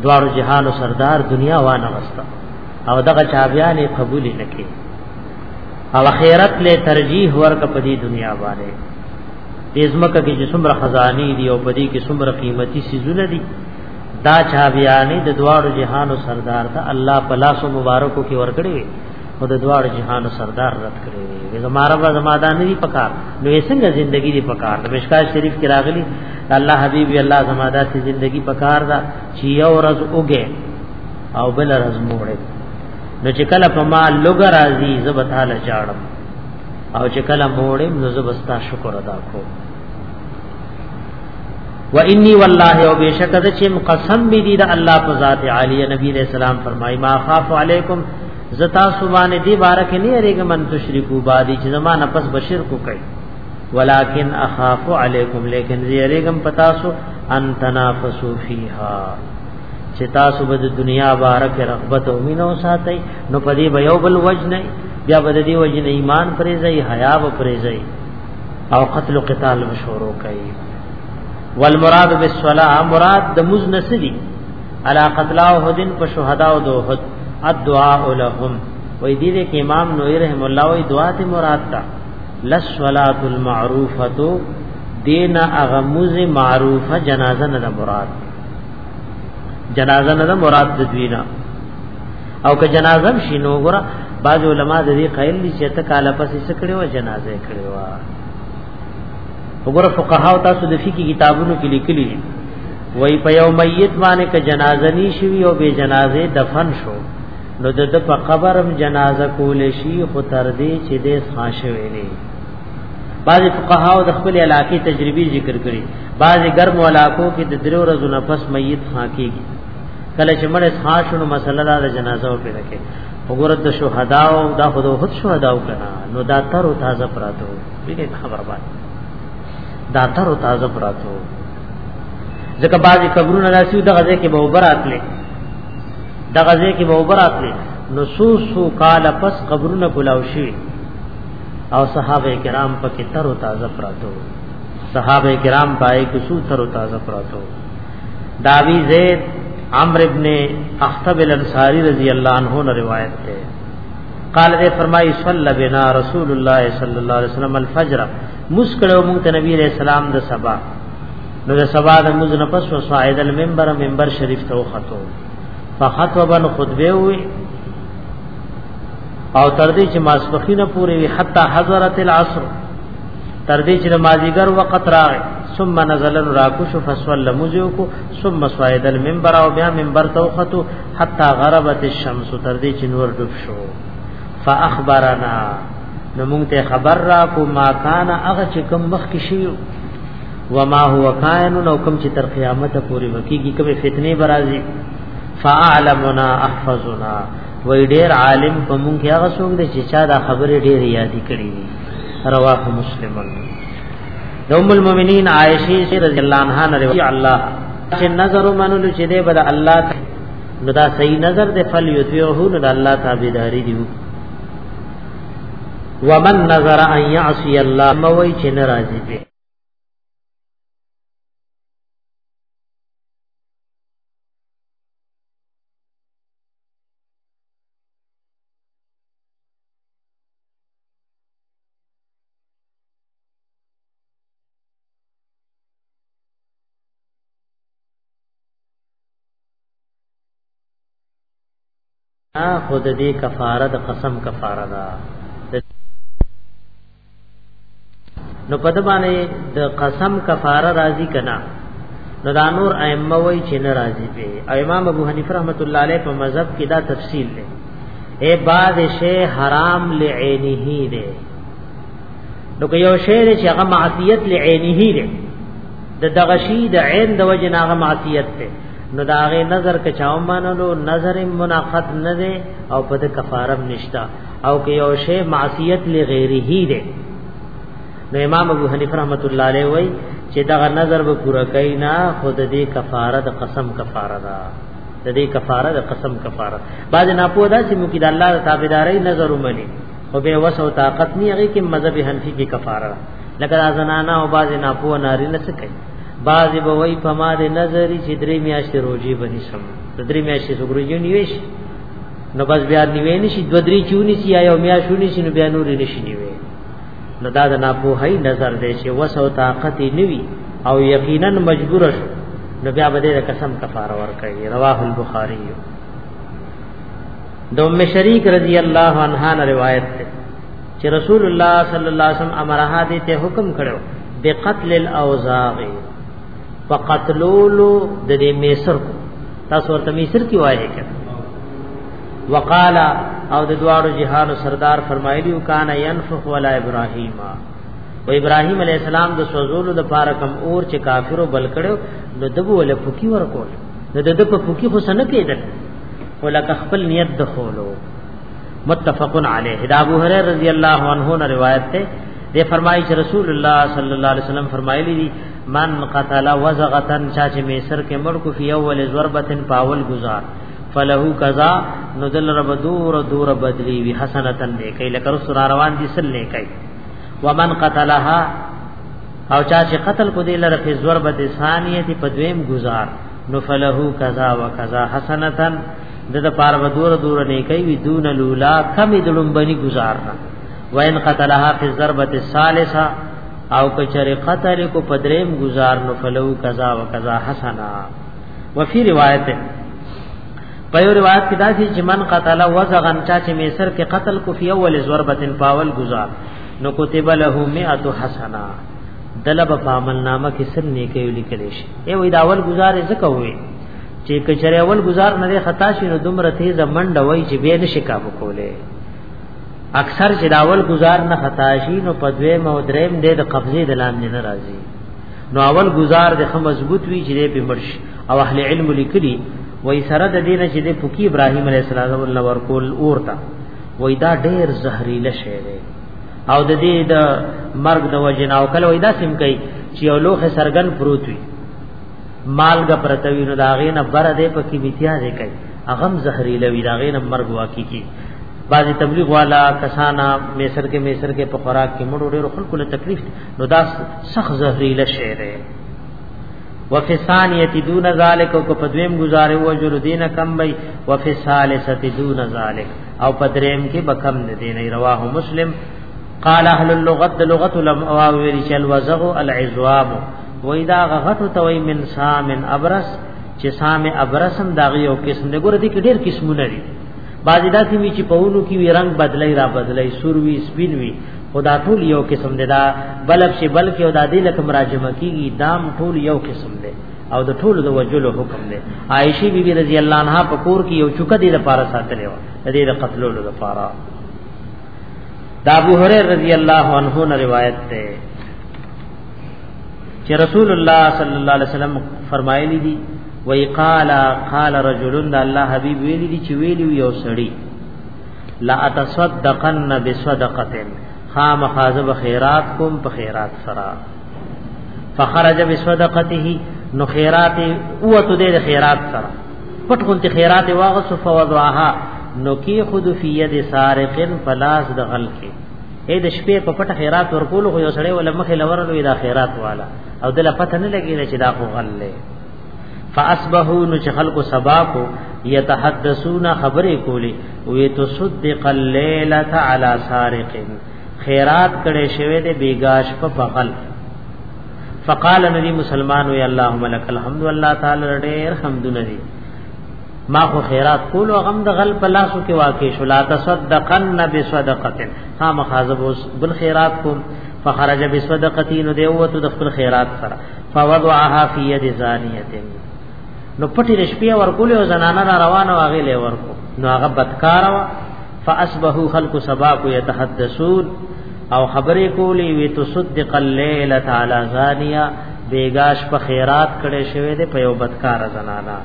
دوارو جهان او سردار دنیا وانه وستا او دغه چابیان قبول نه کې او خیرت له ترجیح ورک په دې دنیا باندې ازمکه کې جسم را خزانی دي او په دې کې څومره قیمتي سيزونه دي دا چابیان د دوارو جهان او سردار ته الله پلاسو مبارکو کې ورکړي خو د دوار جهان سردار رد کړی وی زماره به زماده نه دی پکار نو یې څنګه ژوندۍ دی پکار د مشکا شریف کې راغلی الله حبیب الله زماده سي ژوندۍ پکار دا چې یو ورځ اوګه او بل ورځ موړې نو چې کله په ما لوګ راځي زبتاله چاړم او چې کله موړې نو زبستا شکر ادا کوم و انی والله او بشک د چې قسم می دی د الله په ذات عالی نبی علیہ السلام فرمای ما خاف علیکم زتا سبحان دی بارک نه یریګ من تشریکو بادی چې زمانہ پس بشیر کو کوي ولکن اخاف علیکم لیکن زیریګم پتاسو ان تنافسو فیها چې تاسو به د دنیا بارک رغبت او مینه وساتئ نو په دې به یو بل وجنه بیا به د دې وجنه ایمان پرې ځای حیا به پرې ځای او قتل او قتال مشورو کوي والمراد بالصلاه مراد د مزنسدي علا قتلا احدن په شهدا او دوحد الدعاء لهم وې دې دې کې امام نووي رحم الله وې دعا ته مراد تا لسوالات المعروفه دین اغموز معروفه جنازه نه مراد جنازه نه مراد د دوینا او که جنازه شینو ګره بعض علما د دې قائل دي چې ته کاله پسې سکړې و جنازه کړې و وګوره فقها تاسو د فقہی کتابونو کې لیکلي دي وای په یو میت باندې ک جنازه نی شوی او به جنازه دفن شو نو د د په قبرم جنازه کول شي خو تر دې چې د خاصوي نه بعض فقها د خپل علاقې تجربي ذکر کړي بعض ګرم علاقو کې د درو ورځې نه پس میت خاکېږي کله چې مړ خاصونو مسله دا د جنازه او پیدا کې وګورئ د شهدا او د خود او خود شهدا او کنا نو دا تر او تازه پراته دې خبره باندې دا تر تازه پراتو ځکه بعضی قبرونه راسي دغه ځای کې به وبراتلې دغه ځای کې به وبراتلې نو سو سو کال پس قبرونه کولاو شي او صحابه کرام پکې تر او تازه پراتو صحابه کرام پای کې سو تر او تازه پراتو داوی زید عمرو ابن اخطب الانصاری رضی اللہ عنہ نے روایت ہے قال دې فرمایي صلی بنا رسول الله صلی الله علیه وسلم الفجر مسکړو مونږ ته نبی علیہ السلام د سبا نو د سبا د موږ نه پس وصاعد المنبر منبر شریف ته وختو فخطبا خطبه وی او تر دې چې ماسپخینه پورې وی حتا حضرت العصر تر دې چې نمازیګر وخت راغی ثم نزل راکوش فصل لمزو کو ثم صاعد المنبر او بیا منبر ته وختو حتا غربت الشمس تر دې چې نور ډوب شو فاخبرنا نو مونږ ته خبر را کو ما کان هغه چې کوم مخ کې شي وما هو کائن نو کوم چې تر قیامت پورې وکیږي کومه فتنه برازي فاعلمنا احفظنا وای ډیر عالم په مونږ کې هغه څوک دی چې چا دا خبره ډیر یادې کړې دي رواه مسلمون دوم المؤمنین عائشہ رضی الله عنها روایت الله چې نظر منلو چې دی بل الله ته نو دا صحیح نظر دی فل یتیوه نو دا الله تابعداري دی ومن نظر ان يعصي الله موي چې ناراضي دی خود دې کفاره د قسم کفاره ده نو په دې باندې د قسم کفاره راضی کنا نو دا نور ائمه وای چې نه راضی به امام ابو حنیفه رحمت الله علیه په مذهب کې دا تفصیل دی اے بعد شی حرام لعینه دی نو که یو شی چې هغه معصیت لعینه دی د دغشی د عین د وجه ناغه معصیت ته نو دا غي نظر که چاو مانلو نظر مناقض نه ده او په د کفاره نشتا او که یو شی معصیت لغیره ده نو امام ابو حنیفه رحمت الله علیه وای چې دا نظر به پورا کینا خود دې کفاره د قسم کفاره ده د دې کفاره د قسم کفاره بعد نه پوه دا چې مکید الله تعالی داري نظر ومني خو به وسو طاقت نه هغه کې مذهب حنفي کې کفاره لکه دا زنانه او بعضی ناپوه ناری نه څه کوي بعضی به وای په ما د نظری چې درې میاشتې روزي بنی سم د درې میاشتې سګروجي نیويش نو بس بیا نیوي نشي دو درې چونی سی یا میاشونی سی نو بیا نور نشي نیوي نو دا د ناپوهي نظر دی چې وسو طاقت نیوي او یقینا مجبور شو نو بیا به د قسم کفاره ورکړي رواه البخاری دوم شریک رضی الله عنها روایت ده چې رسول الله صلی الله علیه وسلم امرها دې ته حکم کړو بقتل الاوزاغ فقتلولو د دې میسر کو تاسو ورته میسر کی وایې کړه وقال او د دوارو جهان سردار فرمایلی او کان ينفخ ولا ابراهیم و ابراهیم علی السلام د سوزولو د پاره کم اور چې کافرو بل کړو نو دغه ول پوکی ورکول نو د په پوکی خو سن کېدل ولکه خپل نیت د خولو متفق علیه دا ابو هريره رضی الله عنه نے روایت ته دے فرمایي چې رسول الله صلی الله علیه وسلم فرمایلی دي من قتل وزغتن چا چې میسر کې مړ کو فی اول ضربتن پاول گزار فله قضا نو دل رب دور دور بدلی وی حسنتن دے کای لکه رسول روان دي سل نه کای ومن قتلها او چا چې قتل کو دی لره په ضربت ثانیه په دویم گزار نو فله قضا وقضا حسنتن د د پاره به دور دور نه کوي وی دون لولا کم دلم بني گزارنا وان قتلها فی ضربت الثالثه او کچر قتل کو پدریم گزار نو فلو قضا وقضا حسنا وفي روایت په یو روایت کې دا چې من قتل وزغن چا چې میسر کې قتل کو فی اول ضربت پاول گزار نو کتب له 100 حسنا دلب په عمل نامه کې سن نیکي لیکل شي ای وې دا اول گزار زکه وې چې کچره اول گزار نه خطا شي نو دومره تیز منډه وای چې به نشي کابو کوله اکثر چې داول گزار نه خطا شي نو په دوی مو دریم دې د قبضه د لاندې نه راځي نو اول گزار د خه مضبوط وی چې په مرش او اهل علم لیکلي وای سره د دینه چې د پوکی ابراهیم علیه السلام الله ورکول اورتا وای دا ډېر زهريله شی دی او د دې د مرګ د وجناو کله وای دا سم کوي چې یو لوخه سرګن پروت وي مالګه پرتوی نو داغه نه بر دې په کې میتیا دې کوي اغم زهريله وی داغه نه مرګ واقع کی بعضی تبلیغ والا کسانا میسر کې میسر کې په خوراک کې مړو ډېر خلکو له تکلیف نو دا سخت زهريله شی دی وفي ثانیه دون ذالک او په دویم گزاره وجر دین کم وي وفي ثالثه دون ذالک او په دریم کې بکم نه دین رواه مسلم قال اهل اللغت لغت لم او ویل چې الوزغ العزوام وای دا غغت ته وای من سامن ابرس چې سام ابرسم دا یو قسم دی ګوره دې کې ډېر قسمونه دي بعضی داسې وی چې پهونو کې وی رنگ بدلای را بدلای سور وی سپین وی خدا ټول یو قسم دی دا بلب شي بلکې او دا دې لکه مراجمه کیږي دام ټول یو قسم دی او د ټول د وجلو حکم دی عائشی بیبی رضی الله عنها په کور کې یو چوکه دی د پاره ساتلې و د دې د قتلولو د پاره دا ابو هريره رضی الله عنه روایت ده چې رسول الله صلی الله علیه وسلم فرمایلی دي وی قال قال رجل الله حبیب ویلی دي چې ویلی یو سړی لا اتصدقن بصدقه خام خازب خیرات کوم په خیرات سره فخرج بصدقته نو خیرات او ته د خیرات سره پټ کونته خیرات واغس فوضعها نو کی خود فی ید سارقن فلاس د غل کې اې د شپې په پټه خیرات ورکول خو یو سړی ول مخې لورلو دا خیرات والا او دله پته نه لګی چې دا خو غل له فاصبحوا نو چې خلکو سبا کو یتحدثون خبرې کولی وې تو صدق الليله على سارق خیرات کړي شوی د بیگاش په فقل فقال نبی مسلمان وی اللهم لك الحمد والله تعالی ډېر حمدونه دي ما خو خیرات کول او غم د غل په لاسو کې واقع شو لا تصدقن بصدقه ها مخازب اوس بل خیرات کوم فخرج بصدقتی نو دی وته د خپل خیرات سره فوضعها فی ید زانیه نو پټی د شپې ورکول او زنانه را روانه واغې لې ورکو نو هغه بدکار وا فاصبحوا خلق سبا کو یتحدثون او خبرې کولې وی تصدق الليل تعالی زانیه بیگاش په خیرات کړي شوی دی په یو بدکار زنانه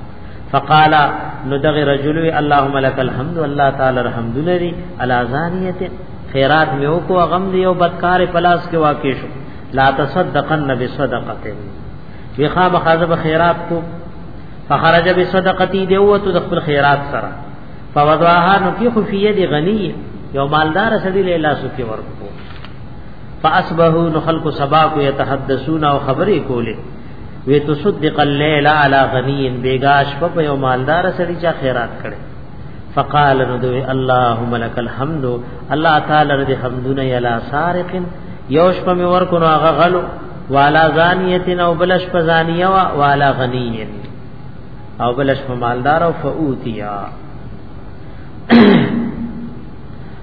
فقال نو دغه رجل اللهم لك الحمد الله تعالی الحمد لري على زانیت خیرات مې وکړو غم دی او بدکار پلاس کې واقع شو لا تصدقن بصدقه وی خام خازب خیرات کو فخرج بصدقتی دی او تو خپل خیرات سره فوضعها نو کی خفیه دی غنی یو مالدار سړي له لاس کې ورکو فاصبحوا نو خلق سبا کو يتحدثون او خبرې کولې وی تصدق الليل على غني بیگاش په یو مالدار سړي چا خیرات کړي فقال نو دوی اللهم لك الحمد الله تعالی رضی حمدنا یلا سارق یوش په مور کو نو هغه غلو والا زانیت او بلش په زانیه وا والا غنی او بلش په مالدار او فوتیا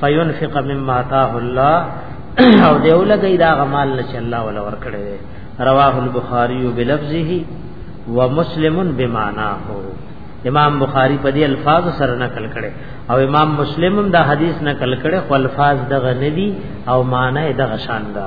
فینفق مما اتاه الله او دی ولګی دا غمال نه چې الله ولا ورکړي رواه البخاری بلفظه ومسلم بمعناه امام بخاری په دې الفاظ سره نقل کړي او امام مسلم هم دا حدیث نقل کړي خو الفاظ دغه ندي او معنی دغه شان ده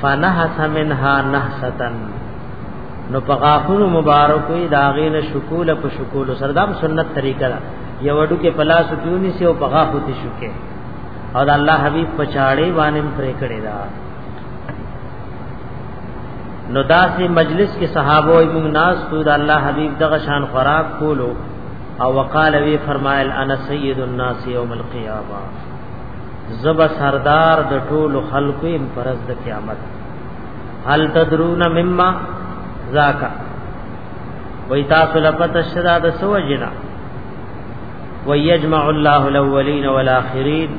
فنحس منها نحستا نو په غاخونو مبارکو یې داغې نه شکول په شکول سردام سنت طریقه ده یو ډو کې پلاس کیونی سی او په غاخو ته شوکه او د الله حبیب پچاړې باندې پرې کړی دا نو داسې مجلس کې صحابه او موږ ناس تو د الله حبیب دغه شان خوراک کولو او وقال وی فرمایل انا سید الناس یوم القیامه زب سردار د ټول خلکو ام پرز د قیامت هل تدرون مما زاکا وای تاسو لپت شدا د سو جنا ويجمع الله الاولين والاخرين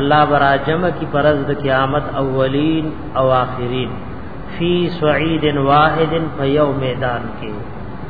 الله برا جمع کی پرز د قیامت اولین او آخرین فی سعید واحد فیوم میدان کې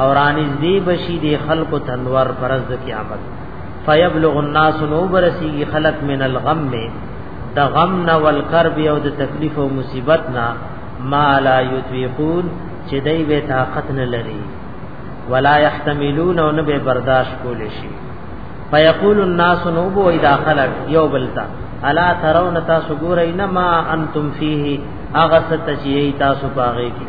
او رانیز دی بشی دی خلق تنور پرز د قیامت فیبلغ الناس نو برسیږي خلق من الغم می د غم نه ول کرب او د تکلیف او مصیبت نه ما لا یطیقون چې دای به طاقت نه لري ولا یحتملون او نه به برداشت کول شي فیقول الناس نو بو اذا خلق یو بلتا الا ترون تاسو ګورئ نه ما انتم فیه اغه ست چې تاسو پاغه کی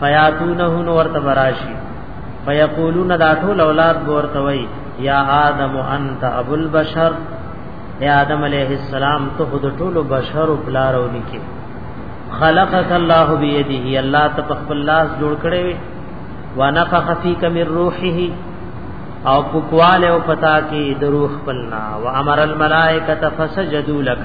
فیاتونه نو ورته براشي فیقولون دا ټول اولاد ورته وای یا آدم انت ابو البشر یا آدم علیہ السلام ته خود ټول بشر او پلار او نکي خلقک الله بيدیه الله ته په خپل لاس جوړ کړي وي ونفخ فیک من روحه او پکواله او پتا کې د روح خپلنا و امر الملائکه فسجدوا لك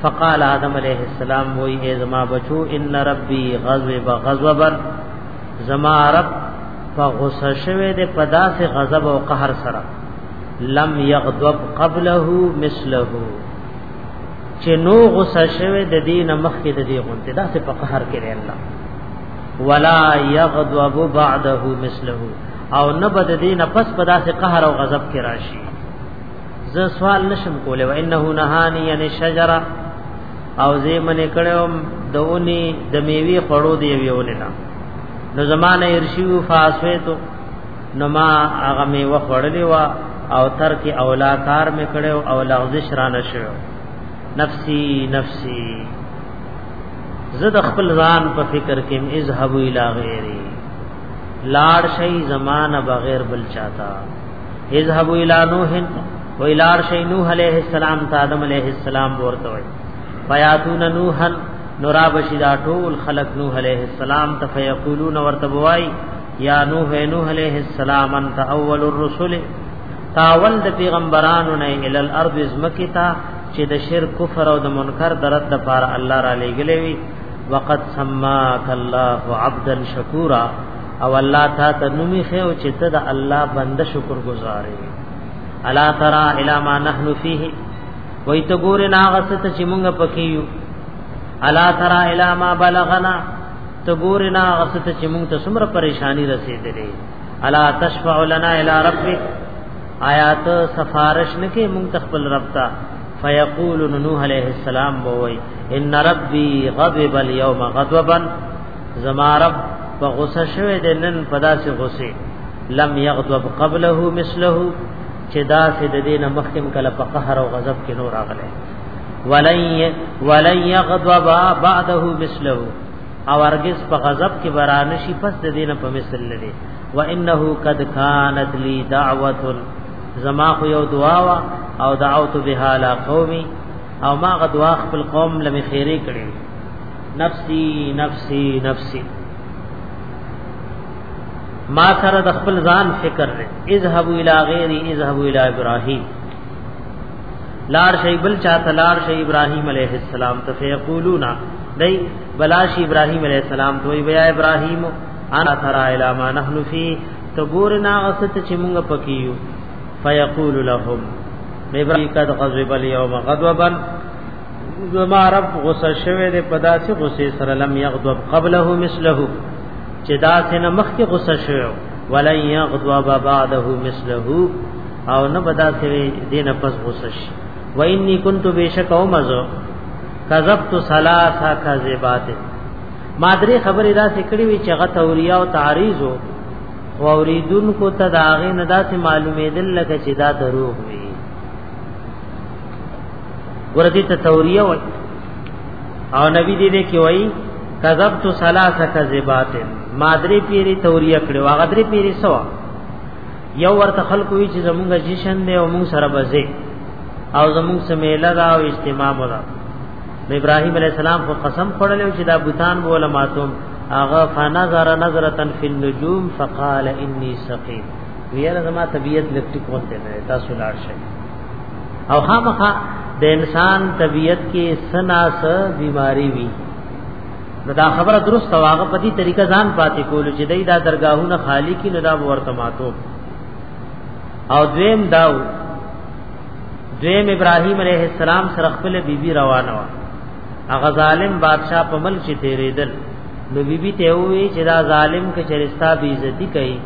فقال آدم علیہ السلام وی اے زما بچو ان ربی غضب غضبا زما رب په غصه شوه د پدا سے غضب او قهر سره لم یغضب قبله مثله چې نو غصه شوه د دین مخکې د دې غونته دا سه په قهر کې الله ولا یغضب بعده مثله او نه بد دین پس پدا سے قهر او غضب کې راشي زه سوال نشم کوله و انه نهانی ان شجره او زه منې کړم دونی د میوي خړو دی ویول نه نو زمانه ارشیو فاسویتو نو ما هغه میوه خړلې وا او تر کې اولا کار مې کړو او لغزش را نشو نفسی نفسی زه د خپل ځان په فکر کې اذهب الی غیری لاړ شي زمانہ بغیر بل چاته اذهبوا الى نوح و الى عرش نوح عليه السلام ته آدم عليه السلام ورته وي فیاتون نوحا نورا بشدا ټول خلق نوح عليه السلام ته فیقولون ورته وای یا نوح نوح عليه السلام انت اول الرسل تاول د پیغمبرانو نه ال الارض زمکتا چې د شرک کفر او د منکر درد د پاره الله را لېګلې وي وقد سماک الله عبدا شکورا او الله تا ته نومي خو چې ته د الله بنده شکر گزارې الا ترى الى ما نحن فيه وای ته ګور نه غسته چې مونږ پکې یو الا ترى الى ما بلغنا ته ګور نه غسته چې مونږ ته څومره پریشانی رسیدلې الا تشفع لنا الى ربك آیات سفارش نکې مونږ تخپل رب ته فیقول نوح علیہ السلام بوئی ان ربی غضب اليوم غضبا زما رب په غصه شوه د نن پدا سي غصه لم يغضب قبله مثله چې دا سي د دین مخکم کله په قهر او غضب کې نور اغله ولن ولن يغضب بعده مثله او ارګس په غضب کې برانشي پس د دین په مثل لري وانه قد كانت لي دعوه زما خو یو دعا وا او دعوت بها لا قومي او ما غدوا خپل قوم لمه خیره کړي نفسي نفسي نفسي ما سره د خپل ځان فکر دی اذهبوا الى غيري اذهبوا الى ابراهيم لار شي بل چاته لار شي ابراهيم عليه السلام ته فيقولون دای بلاش ابراهيم عليه السلام ته وي بیا ابراهيم انا ترى الى ما نحن فيه تبورنا غست چې موږ پکې یو فیقول لهم ابراهیم قد غضب اليوم غضبا زما رب غصه شوه دې پدا سي غصه سره لم يغضب قبله مثله چې دا څنګه مخکې غصه شوه ولن يغضب بعده مثله او نه بدا سي دې نه پس غصه شي واني كنت بشک او مزو کذبت ثلاثه کذبات ما درې خبرې را سکړې وی چې غته اوریا او تعریض او اوریدونکو ته دا غي نه داسې معلومېدل لکه چې دا دروغ وي ورته ته توریه وای او نبی دې دې کې وای کذبت ثلاثه کذبات ما درې پیری توریه کړو هغه درې پیری سوا یو ورته خلکو وی چې زمونږ جشن دی او مونږ سره بځه او زمونږ سمیله دا او اجتماع مو دا ابراهیم علی السلام خو قسم خورل چې دا بوتان بوله ماتوم هغه فنظر نظره فی النجوم فقال انی سقیم ویره زما طبیعت لکټی کول دی تاسو لاړ شئ او خامخا د انسان طبیعت کې سناس بیماری وی نو دا خبره درست واغه په دې طریقه ځان پاتې کول چې دای دا درگاهونه خالی کې نه دا ورته ماتو او دویم دا دویم ابراهیم علیه السلام سره خپل بیبي روانه و هغه ظالم بادشاہ په مل چې تیرېدل نو بیبي ته وی چې دا ظالم کې چرستا بی عزتی کوي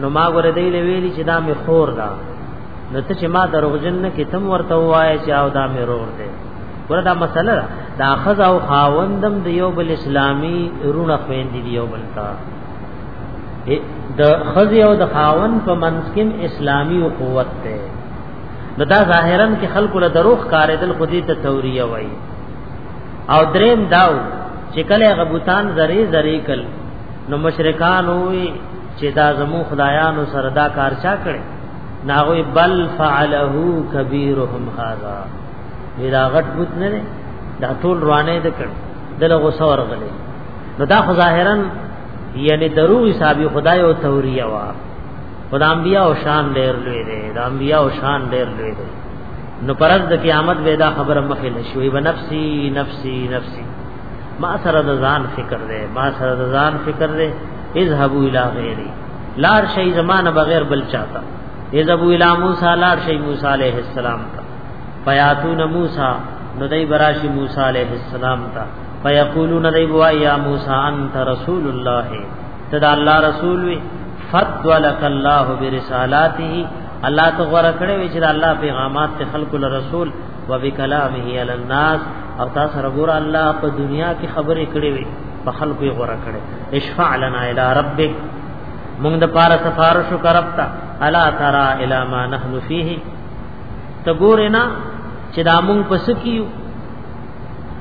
نو ما ور دی لویلی چې دا می خور دا نو ته چې ما دروغجن نه کې تم ورته وایې چې او دا می رور دی وردا مسله دا خزا او خاوندم د یو بل اسلامي رونه خويند دی یو بل تا د خزي او د خاون په منځ کې اسلامي او قوت ته نو دا ظاهرا کې خلکو له دروغ کارېدل خو دې ته توریه وای او دریم داو چې کله غبوتان زری زری کل نو مشرکان وی چې دا زمو خدایانو سره دا کار چا کړي ناغوی بل فعله کبیرهم هذا ویلا غټ بوت نه نه دا ټول روانه د کړ دله غوسه ورغلې نو دا خو ظاهرا یعنی دروغ حسابي خدای او توریه وا خدا انبیاء او شان ډیر لوی دی دا انبیاء او شان ډیر لوی دی نو پرز د قیامت به دا خبره مخې نه شوې به نفسي نفسي نفسي ما سره د ځان فکر دی ما سره د ځان فکر دی اذهبوا الى غیری لار شي زمانه بغیر بل چاته اذهبوا الى موسی لار شي موسی عليه السلام ته فیاتون موسی نو دای براشی موسی عليه السلام ته فیقولون دای بوا یا موسی انت رسول الله ته د الله رسول وي فضلک الله برسالاته الله ته غوړه کړې وي چې د الله پیغامات ته خلق له رسول و بکلامه علی الناس او تاسو رګور الله په دنیا کې خبرې کړې وي په خلق یې غوړه کړې اشفع لنا الی ربک موږ د پاره سفارش وکړتا الا ترى الی ما نحن فيه ته ګورې نه چې دا موږ پس کیو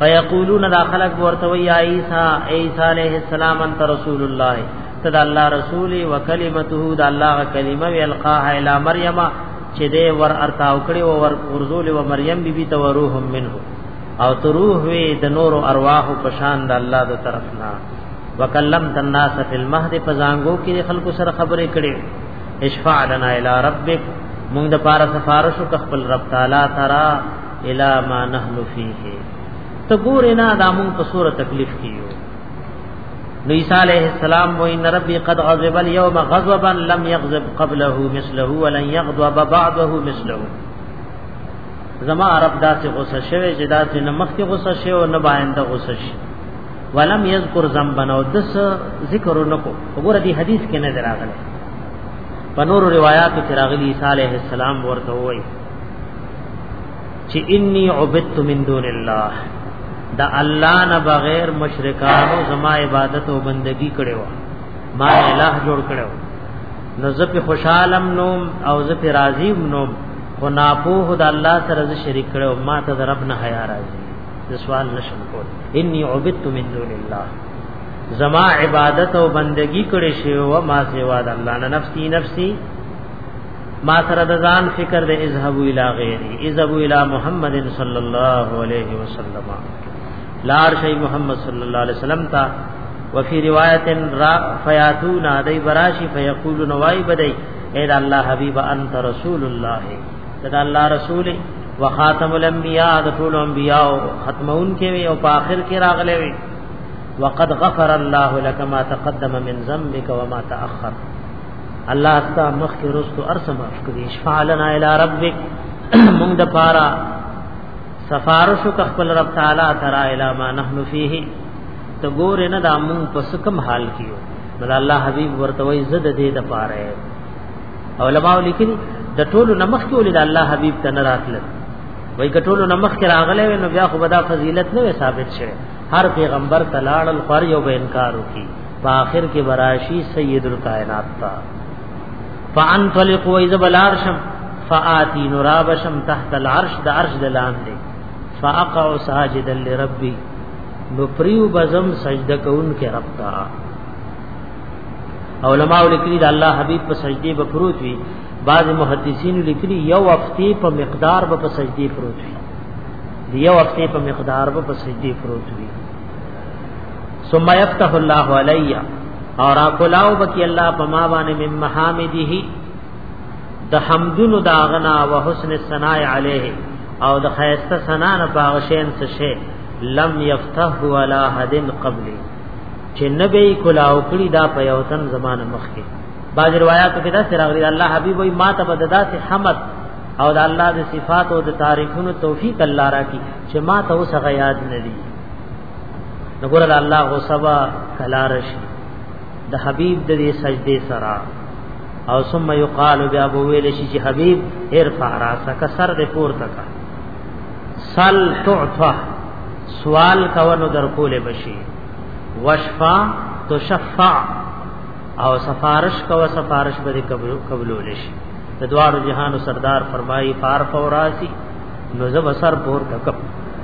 فیقولون دا خلق ورته وی عیسی عیسی علیہ السلام انت رسول الله صد الله رسول و کلمته دا الله کلمه وی القاها الی مریم چې دې ور ارتاو کړي او ور ورزول و مریم بی بی تو روح منه او تو روح وی د نور ارواح په شان د الله د طرف نه وکلمت الناس فی المهد فزانګو کې خلق سره خبرې کړي اشفع لنا الی ربک مونږ د پاره سفارش وکړ خپل رب تعالی ترا الا ما نحن فيه ته ګور نه دا مون په سوره تکلیف کیو نو عیسی علیہ السلام و ان ربی قد غضب اليوم غضبا لم يغضب قبله مثله ولن يغضب بعده مثله زما عرب داسې غوسه شوه چې داسې نه مخکې غوسه شوه او نه باندې غوسه شوه ولم یذکر ذنبا او دس ذکر نکو وګوره دی حدیث کې نه دراغله په نورو روایتو کې راغلی عیسی علیه السلام ورته وایي چې انی عبدت من دون الله دا الله نه بغیر مشرکانو زما عبادت او بندگی کړو ما الہ جوړ کړو نو زه په خوشالم نوم او زه په راضی نوم خو ناپوه د الله سره زه شریک کړو ما ته رب نه حیا راځي د سوال نشم کول انی عبدت من دون الله زما عبادت او بندگی کړې شی او ما سیوا د الله نه نفسی نفسی ما سره د ځان فکر د اذهب الى غیری اذهب الى محمد صلی الله علیه وسلم لار شی محمد صلی الله علیه وسلم تا وفي روایت را فیاتون ادی براشی فیقول نوای بدی اے الله حبیب انت رسول الله دا الله رسول وخاتم الانبیاء د ټول انبیاء ختمون کې وي او په آخر کې راغلي وي وقد غفر الله لك ما تقدم من ذنبك وما تأخر الله استا مخ کې رستو ارس معاف کړي اشفع لنا الى ربک موږ د پارا سفارش خپل رب تعالی ترا الى ما نحن فيه ته ګور نه د موږ په سکم حال کیو بل الله حبيب ورته وي زد دې د پاره علماء لیکلي د ټولو نمخ کې ولید الله حبيب ته نه راتل وای کټولو نمخ کې راغله نو بیا خو بدا فضیلت نه ثابت شوه هر پیغمبر تلاړ الخر یو به انکار وکي په آخر کې براشي سید الکائنات تا فانطلق و اذا بلارشم فآتی نرابشم تحت العرش د عرش د لاندې فاقع ساجدا لربي نو پریو بزم سجده کون کې رب تا علماء لیکلي د الله حبیب په سجدي به پروت وي بعض محدثین لیکلي یو وختي په مقدار به په سجدي پروت وي یو وختي په مقدار به په سجدي پروت وي ثم يفتح الله علي اور اقلاو بکی الله پما باندې من محامده د حمدونو داغنا او حسن الثناء عليه او د خیسته ثنا نه باغشین څه شي لم يفتح ولا حد قبل چې نبی کلاو کړي دا په یو تن زمانه مخکې باج روایتو کې دا سره غری الله حبیب وي ما ته بددا سي حمد او د الله د صفات او د تعریفونو توفیق الله را کی چې ما ته اوسه یاد نه دي نګور الله غصبا کلارش د حبیب د دې سجدي سرا او ثم یقال بیا بو ویل شي چې حبیب ارفع راسک سر دې پور تک سل تعطا سوال کونو در کوله بشي وشفا تشفع او سفارش کو سفارش به قبول قبول شي د دوار جهان سردار فرمایي فار فوراسی نو زب سر پور تک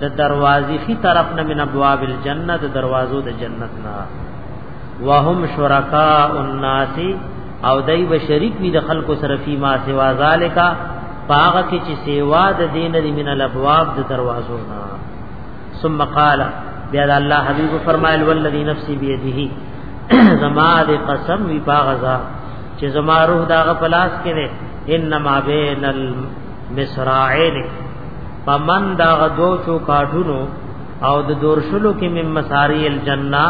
د دروازې خي طرف نه من ابواب الجنه د دروازو د جنت نه وهم شرکاء الناس او دای به شریک وي د خلکو سره فی ما سوا ذالکا پاغه کې چې سیوا د دین د من الابواب د دروازو نه ثم قال بیا الله حبیب فرمایل والذی نفسی بیده زما د قسم وی پاغزا چې زما روح داغه پلاس کې انما بین المصراعین پمن دا غدو چو کاټونو او د دورشلو کې مم مساری الجنه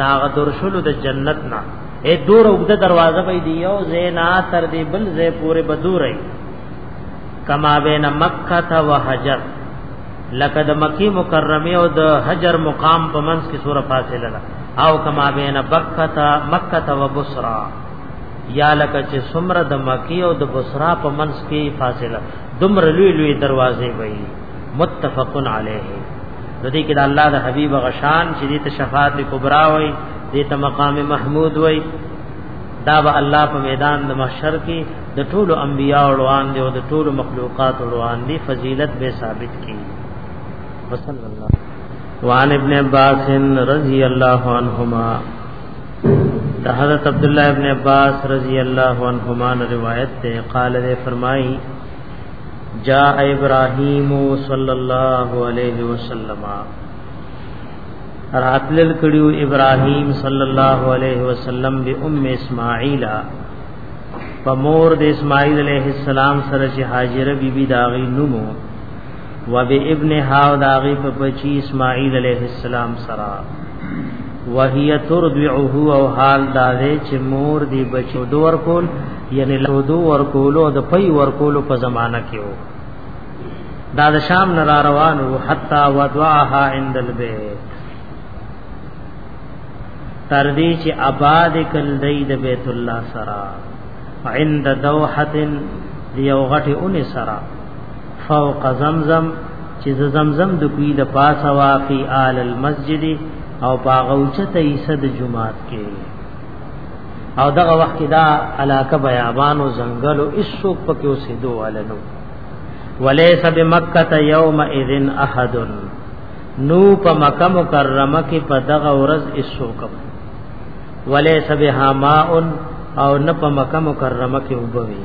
دا غدورشلو د جنت نه اے دور وګد دروازه به دی یو زینا تر دې بل زې پورې بدورې کما بین مکه تا وحجر لکه د مکی مکرمه او د حجر مقام په منځ کې سوره فاصله ده او کما بین بکه تا مکه تا وبصرا یا لکه چې سمره د مکی او د بصرا په منځ کې فاصله دمر لوی لوی دروازې وي متفقن علیه د دې کې د الله د حبیب غشان چې د شفاعت کبرا وي د ته مقام محمود وي دا به الله په میدان د محشر کې د ټولو انبیا وړاندې دي او د ټولو مخلوقات وړاندې دي فضیلت به ثابت کی وصلی الله وعن ابن عباس رضی الله عنهما د حضرت عبد الله ابن عباس رضی الله عنهما روایت ته قال دې فرمایي جاء ابراهيم صلى الله عليه وسلم راتل کړیو ابراهيم صلى الله عليه وسلم به ام اسماعيل په مور د اسماعيل عليه السلام سره چې هاجره بيبي بی داغي نومو و به ابن هاو داغی په بچی اسماعیل علیہ السلام سرا وهي ترضعه او حال دا دی چې مور دی بچو دور کول یعنی له دو ور کولو د پي ور کولو په زمانہ کې وو دا د شام نه را روانو حتا ودعها عند البيت تر دې چې آباد کل دی د بیت الله سرا عند دوحه دی او غټه اون سرا فوق زمزم چې زمزم د کوی د پاسه وافي آل المسجد او باغوچته ایسه د جمعات کې او دغه وخت دا علاقه بیابانو زنګلو ایسو پکې اوسېدو والنو وليس بمکه یوم اذن احد نو په مکه مکرمه کې په دغه ورځ ایسو کوم وليس بها ماء او نه په مکه مکرمه کې وبوي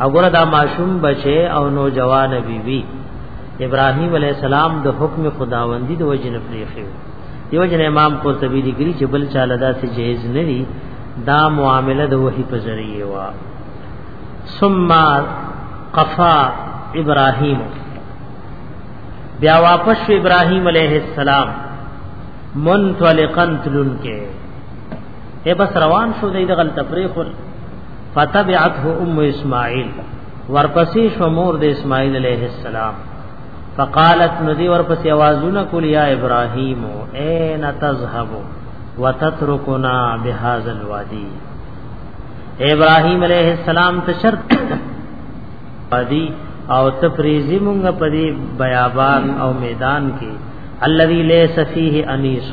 وګوره دا معشوم بچي او نوجوان بیبي بی ابراهيم عليه السلام د حکم خداوندی د وجه نه پریخي دیو جن امام قرطبي لګري چې بل چاله دا سي جهیز نه دي دا معامله د وحي په ذریعه وا ثم قفا ابراهيم بیا واپس شو ابراهيم عليه السلام منطلقا تلون کې اے بس روان شو دې د غلطه پرې خور فتبعته ام اسماعیل ورپسې شو مور د اسماعیل علیه السلام فقالت ندی ورپسې आवाजونه کول یا ابراهیم اين تذهب وتتركنا بهذا الوادي ابراهیم علیه السلام ته شرط پدی او تفریزی مونږ پدی بیابان او میدان کې الذي ليس فيه انيس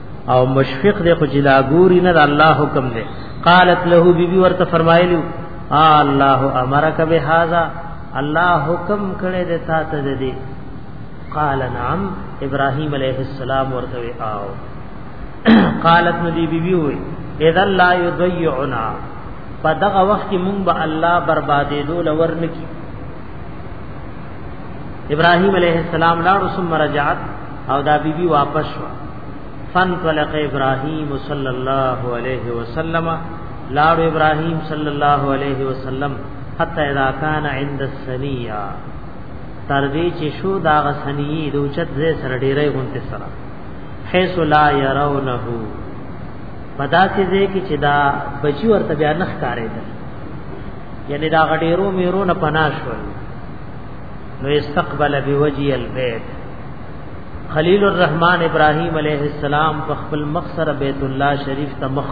او مشفق دې خو جلا ګوري نه الله حکم دې قالت له بی بی ورته فرمایلی الله امرک بهذا الله حکم کړی دې تا ته دې قال نعم ابراهيم عليه السلام ورته آو قالت ندی بی بی وی اذا لا يضيعنا په دغه وخت کې مونږ به الله بربادې دول ورنکی ابراهيم عليه السلام لا رسم رجعت او دا بی بی واپس شو فن طلق ابراهیم صلی الله علیه وسلم لار ابراهیم صلی الله علیه وسلم حتا اذا کان عند السنیه تر دې چې شو دا غسنی د اوچت زې سره ډیرې غونته سره حيث لا يرونه پدا چې دې کې چې دا بچي ورته بیا نخ کارې ده یعنی دا غډیرو میرو نه پناش ول نو استقبل بوجی البيت خلیل الرحمن ابراهیم علیه السلام په خپل مخسر بیت الله شریف ته مخ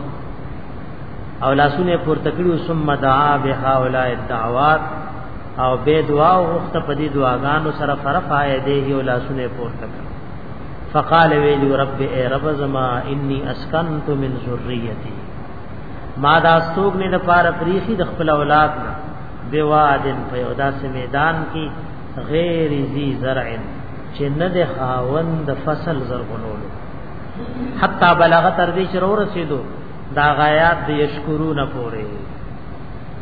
او لاسونه پورته کړو ثم دعا بها اولای الدعوات او به دعا او وخت په دې دعاګانو سره فرف آئے دی او لاسونه پورته کړ فقال ویلو رب اے رب زما انی اسکنت من ذریتی ما دا استوګ نه لپاره پریخي د خپل اولاد نه بیوادن په یودا سمیدان کې غیر ذی زرع چې نه د خاوند د فصل زرغونولو حتا بلغ تر دې چې ورسېدو دا غایات د یشکرون پورې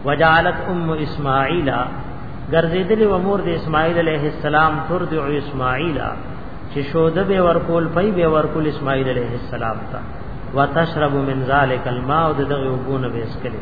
وجعلت ام اسماعیل ګرځیدلې و مور د اسماعیل علیه السلام تر د اسماعیل چې شوده به ورکول پي به ورکول اسماعیل علیه السلام ته وتشرب من ذلک الماء د دغه وګونه به اسکلي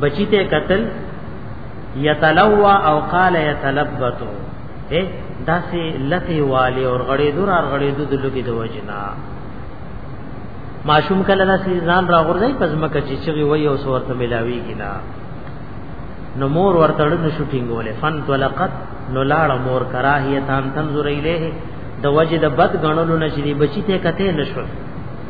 بچی ته قتل یتلوا او قال یتلبتو اے داسې لته والی اور غړې دور اور غړې دود لګي د وجنا ماشوم کله داسې ځان را غورځي پزمکه چې چغي وای او سورته ملاوي کینا نو مور ورته له شوټینګولې فن تلقت نو لاړ مور کراهیتان تنظر الیه د وجد بد غنلو نشری بچی ته کته نشو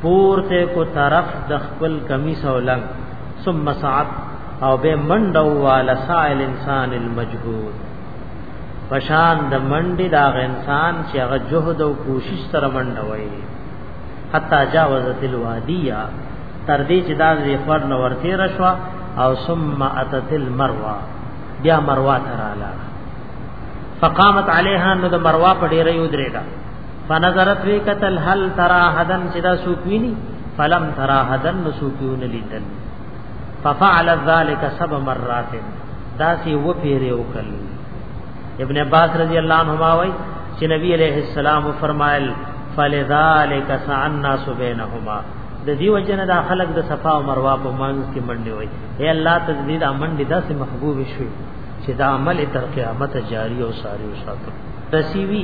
پورته کو طرف د خپل کمیس او لنګ ثم صعد او به منډو وال سائل انسان المجهود پشان د منډي دا انسان چې هغه جهد او کوشش سره منډوي حتا جاوزت الوادیه تر دې چې دا د خور نو ورته رشوا او ثم اتت المروه بیا مروه تراله فقامت علیها نو د مروه په ډیره یو درېدا فنظرت وی قتل هل ترا حدن چې دا سوکوینی فلم ترا حدن نسوکیون لیدل ففعل ذلك سب مرات دا سی و پیره وکل ابن عباس رضی الله عنهما وای چې نبی علیہ السلام فرمایل فلذلك سعنا سبینهما د دې وجنه دا خلق د صفا او مروه په منځ کې منډي وای اے الله تجدید امنډي داسې محبوب شوی چې دا عمل تر قیامت جاری او ساری او ساتو رسیوی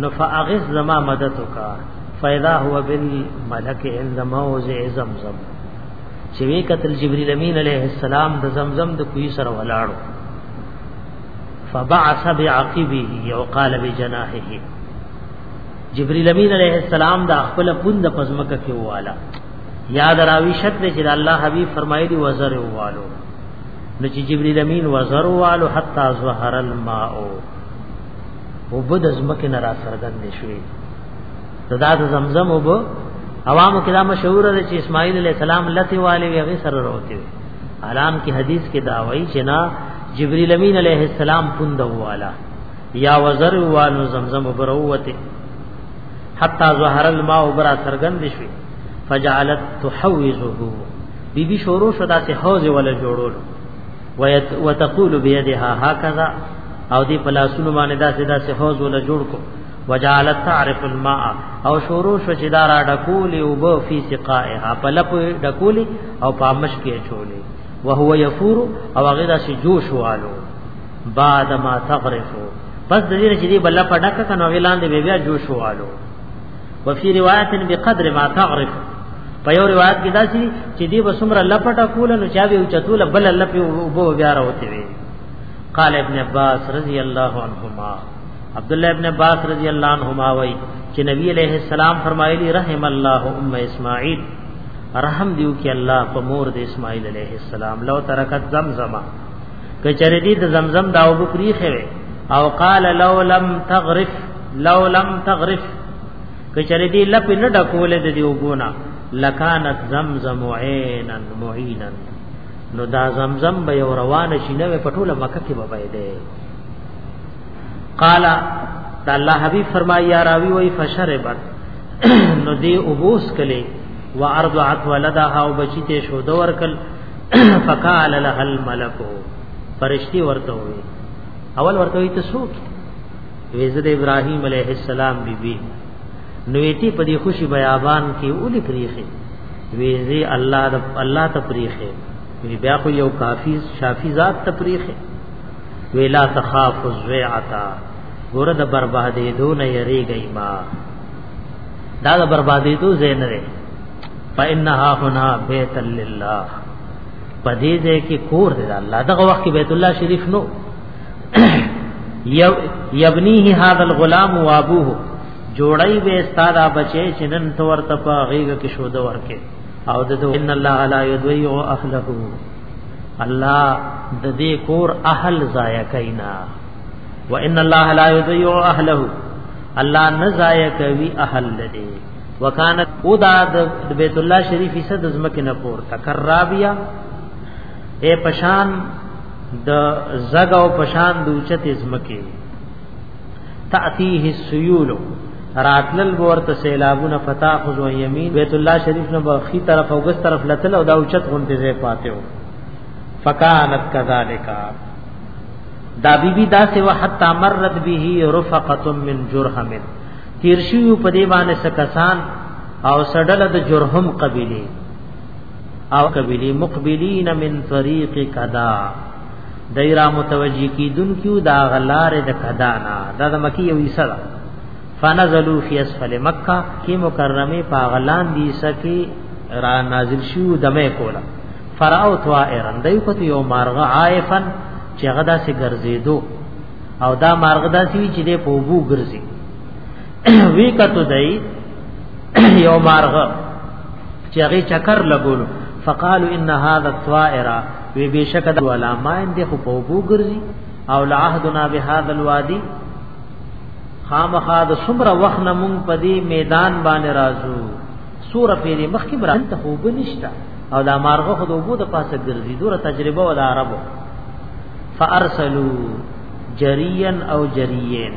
نو فاغذ زما مدد وکا فاذا هو بالملك عند موضع زمزم چې وی قتل جبريل امين عليه السلام د زمزم د کوی سره ولاړو فبعث بعقبه وقال بجناحه جبريل امين عليه السلام د خپل پوند پزمکه کې واله یاد راوی شت دې چې الله حبیب فرمایلی وزر والو نو چې جبرئیل امین وزر والو حتا ظهر الماء او بد از مکه نه را سرګند شوې دا د زمزم او بو عوامو کې دا مشهور دی چې اسماعیل علی السلام لته والي وی غي سره وروته وی حالان کې حدیث کې دا وایي چې نا جبرئیل امین علیه السلام پوند والا یا وزر وانو زمزم بروته حتا ظهر الماء برا سرګند شوې فجعلت تحوزه بیبي شورو شدا سه حوض ولا جوړول وتقول بيدها هكذا او دی پلاسونو باندې داسې داسې حوض ول جوړ کو وجعلت تعرف الماء او شروع شو چې دارا ډکول او بو فی سقائها پلپ ډکول او پامش کې چولې وهو يفور او هغه داسې جوش والو بعد ما تغرفو پس د دې چې دی بل په ډکه کنو ویلان دی بیا جوش والو وفي روایت بقدر ما تعرف په یو روایت کې دا چې چې دی به څومره لپټه کول نو چا به چتول بل لپې وبو بیا راوته وي قال ابن عباس رضی الله عنهما عبد الله ابن عباس رضی الله عنهما وای چې نبی علیہ السلام فرمایلی رحم الله ام اسماعیل رحم دیو کې الله په مور د اسماعیل علیہ السلام لو ترکت زمزم کچری دی د زمزم داو بکری خوي او قال لو لم تغرف لو لم تغرف کچری دی لپ نه ډکول د دی وګونا لکانت زمزم عینا معینا نو دا زمزم به یو روان شي نه په ټوله مکه کې به بيده قال دا الله حبیب فرمایي یا راوی وای فشربت نو دی ابوس کله و ارضعت ولدها او بچی ته شو دور کل فقال لها الملك فرشتي ورته وي اول ورته وي ته سوک ویزد ابراهیم علیه السلام بی بی نویتی په دې خوشي بیابان کې اولی پریخه ویزه الله د الله ته پریخه وی بیا خو یو کافی شافی ذات ته پریخه ویلا تخاف الزیعتا ګوره د بربادې دو نه یریږي ما دا د بربادې دو زین لري فإنها هنا بیت لله پدې ځای کې کور دی الله دغه وخت بیت الله شریف نو یبنیه هذا الغلام وابوه جوړای به استاد بچی چې نن تور ته په غیګه کې شو د ورکه او د ان الله علی یدوی او اهله الله د دې کور اهل ضایع کینا وان الله لا یضيع اهله الله نه ضایع کوي اهل لدی وکانت اودا د بیت الله شریف صد زمکه نه پور تکرابیا اے پشان د زګاو پشان د اوچت ازمکه تاتیه السیول راتلل ورته سیلابونه فتا خذ و یمین بیت الله شریف نه بخی طرف او ګس طرف لتل او دا اوچت غونډه زې پاتیو فکانت کذالک دا بی بی دا سه حتا مرت به رفقه من جرهم تیر شیو په دی باندې سکسان او سړل د جرهم قبیله او قبلی مقبلین من طریق کدا دایرا متوجی کی دن کیو دا غلار د کدا نا دا د مکی یو عیسی دا فنزلوا فی اسفل مکه کی مکرمه پاغلان دی سکی را نازل شو دمه کولا فراو طائرن دای کو یو مارغه عائفن چې غدا سي ګرځیدو او دا مارغه داسي چې د پوبو ګرځي وی کتو دای یو مارغه چې هغه چکر لګولو فقالوا ان هذا الطائر وی بشک د علماء دې خو په وګو ګرځي او لعهدنا بهذا الوادي خامخا د سمره وخت نه مونږ په دې میدان باندې راځو سور پیری مخکې بران ته خوب نشتا او دا مارغه خود وبو د پاسه ګرځي دوره تجربه ول عربو فارسلوا جريا او جريين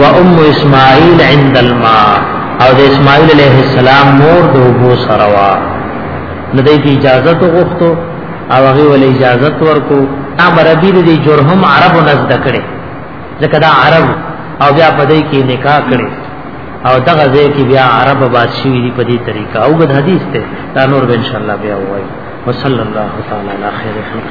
و ام اسماعیل عند الماء او د اسماعیل علیه السلام مور د وبو سره وا لدی کی اجازه تو غوښتو او هغه ول اجازه ورکو امر ابي د جرهم عربو نزد کړي ځکه دا عرب او بیا په دې کې نکاح کړي او دغه ځای کې بیا عرب آباد شوی دی په دې طریقه او د حدیث ته دا نور به ان شاء الله بیا وایي وصلی الله تعالی علی خیر خلق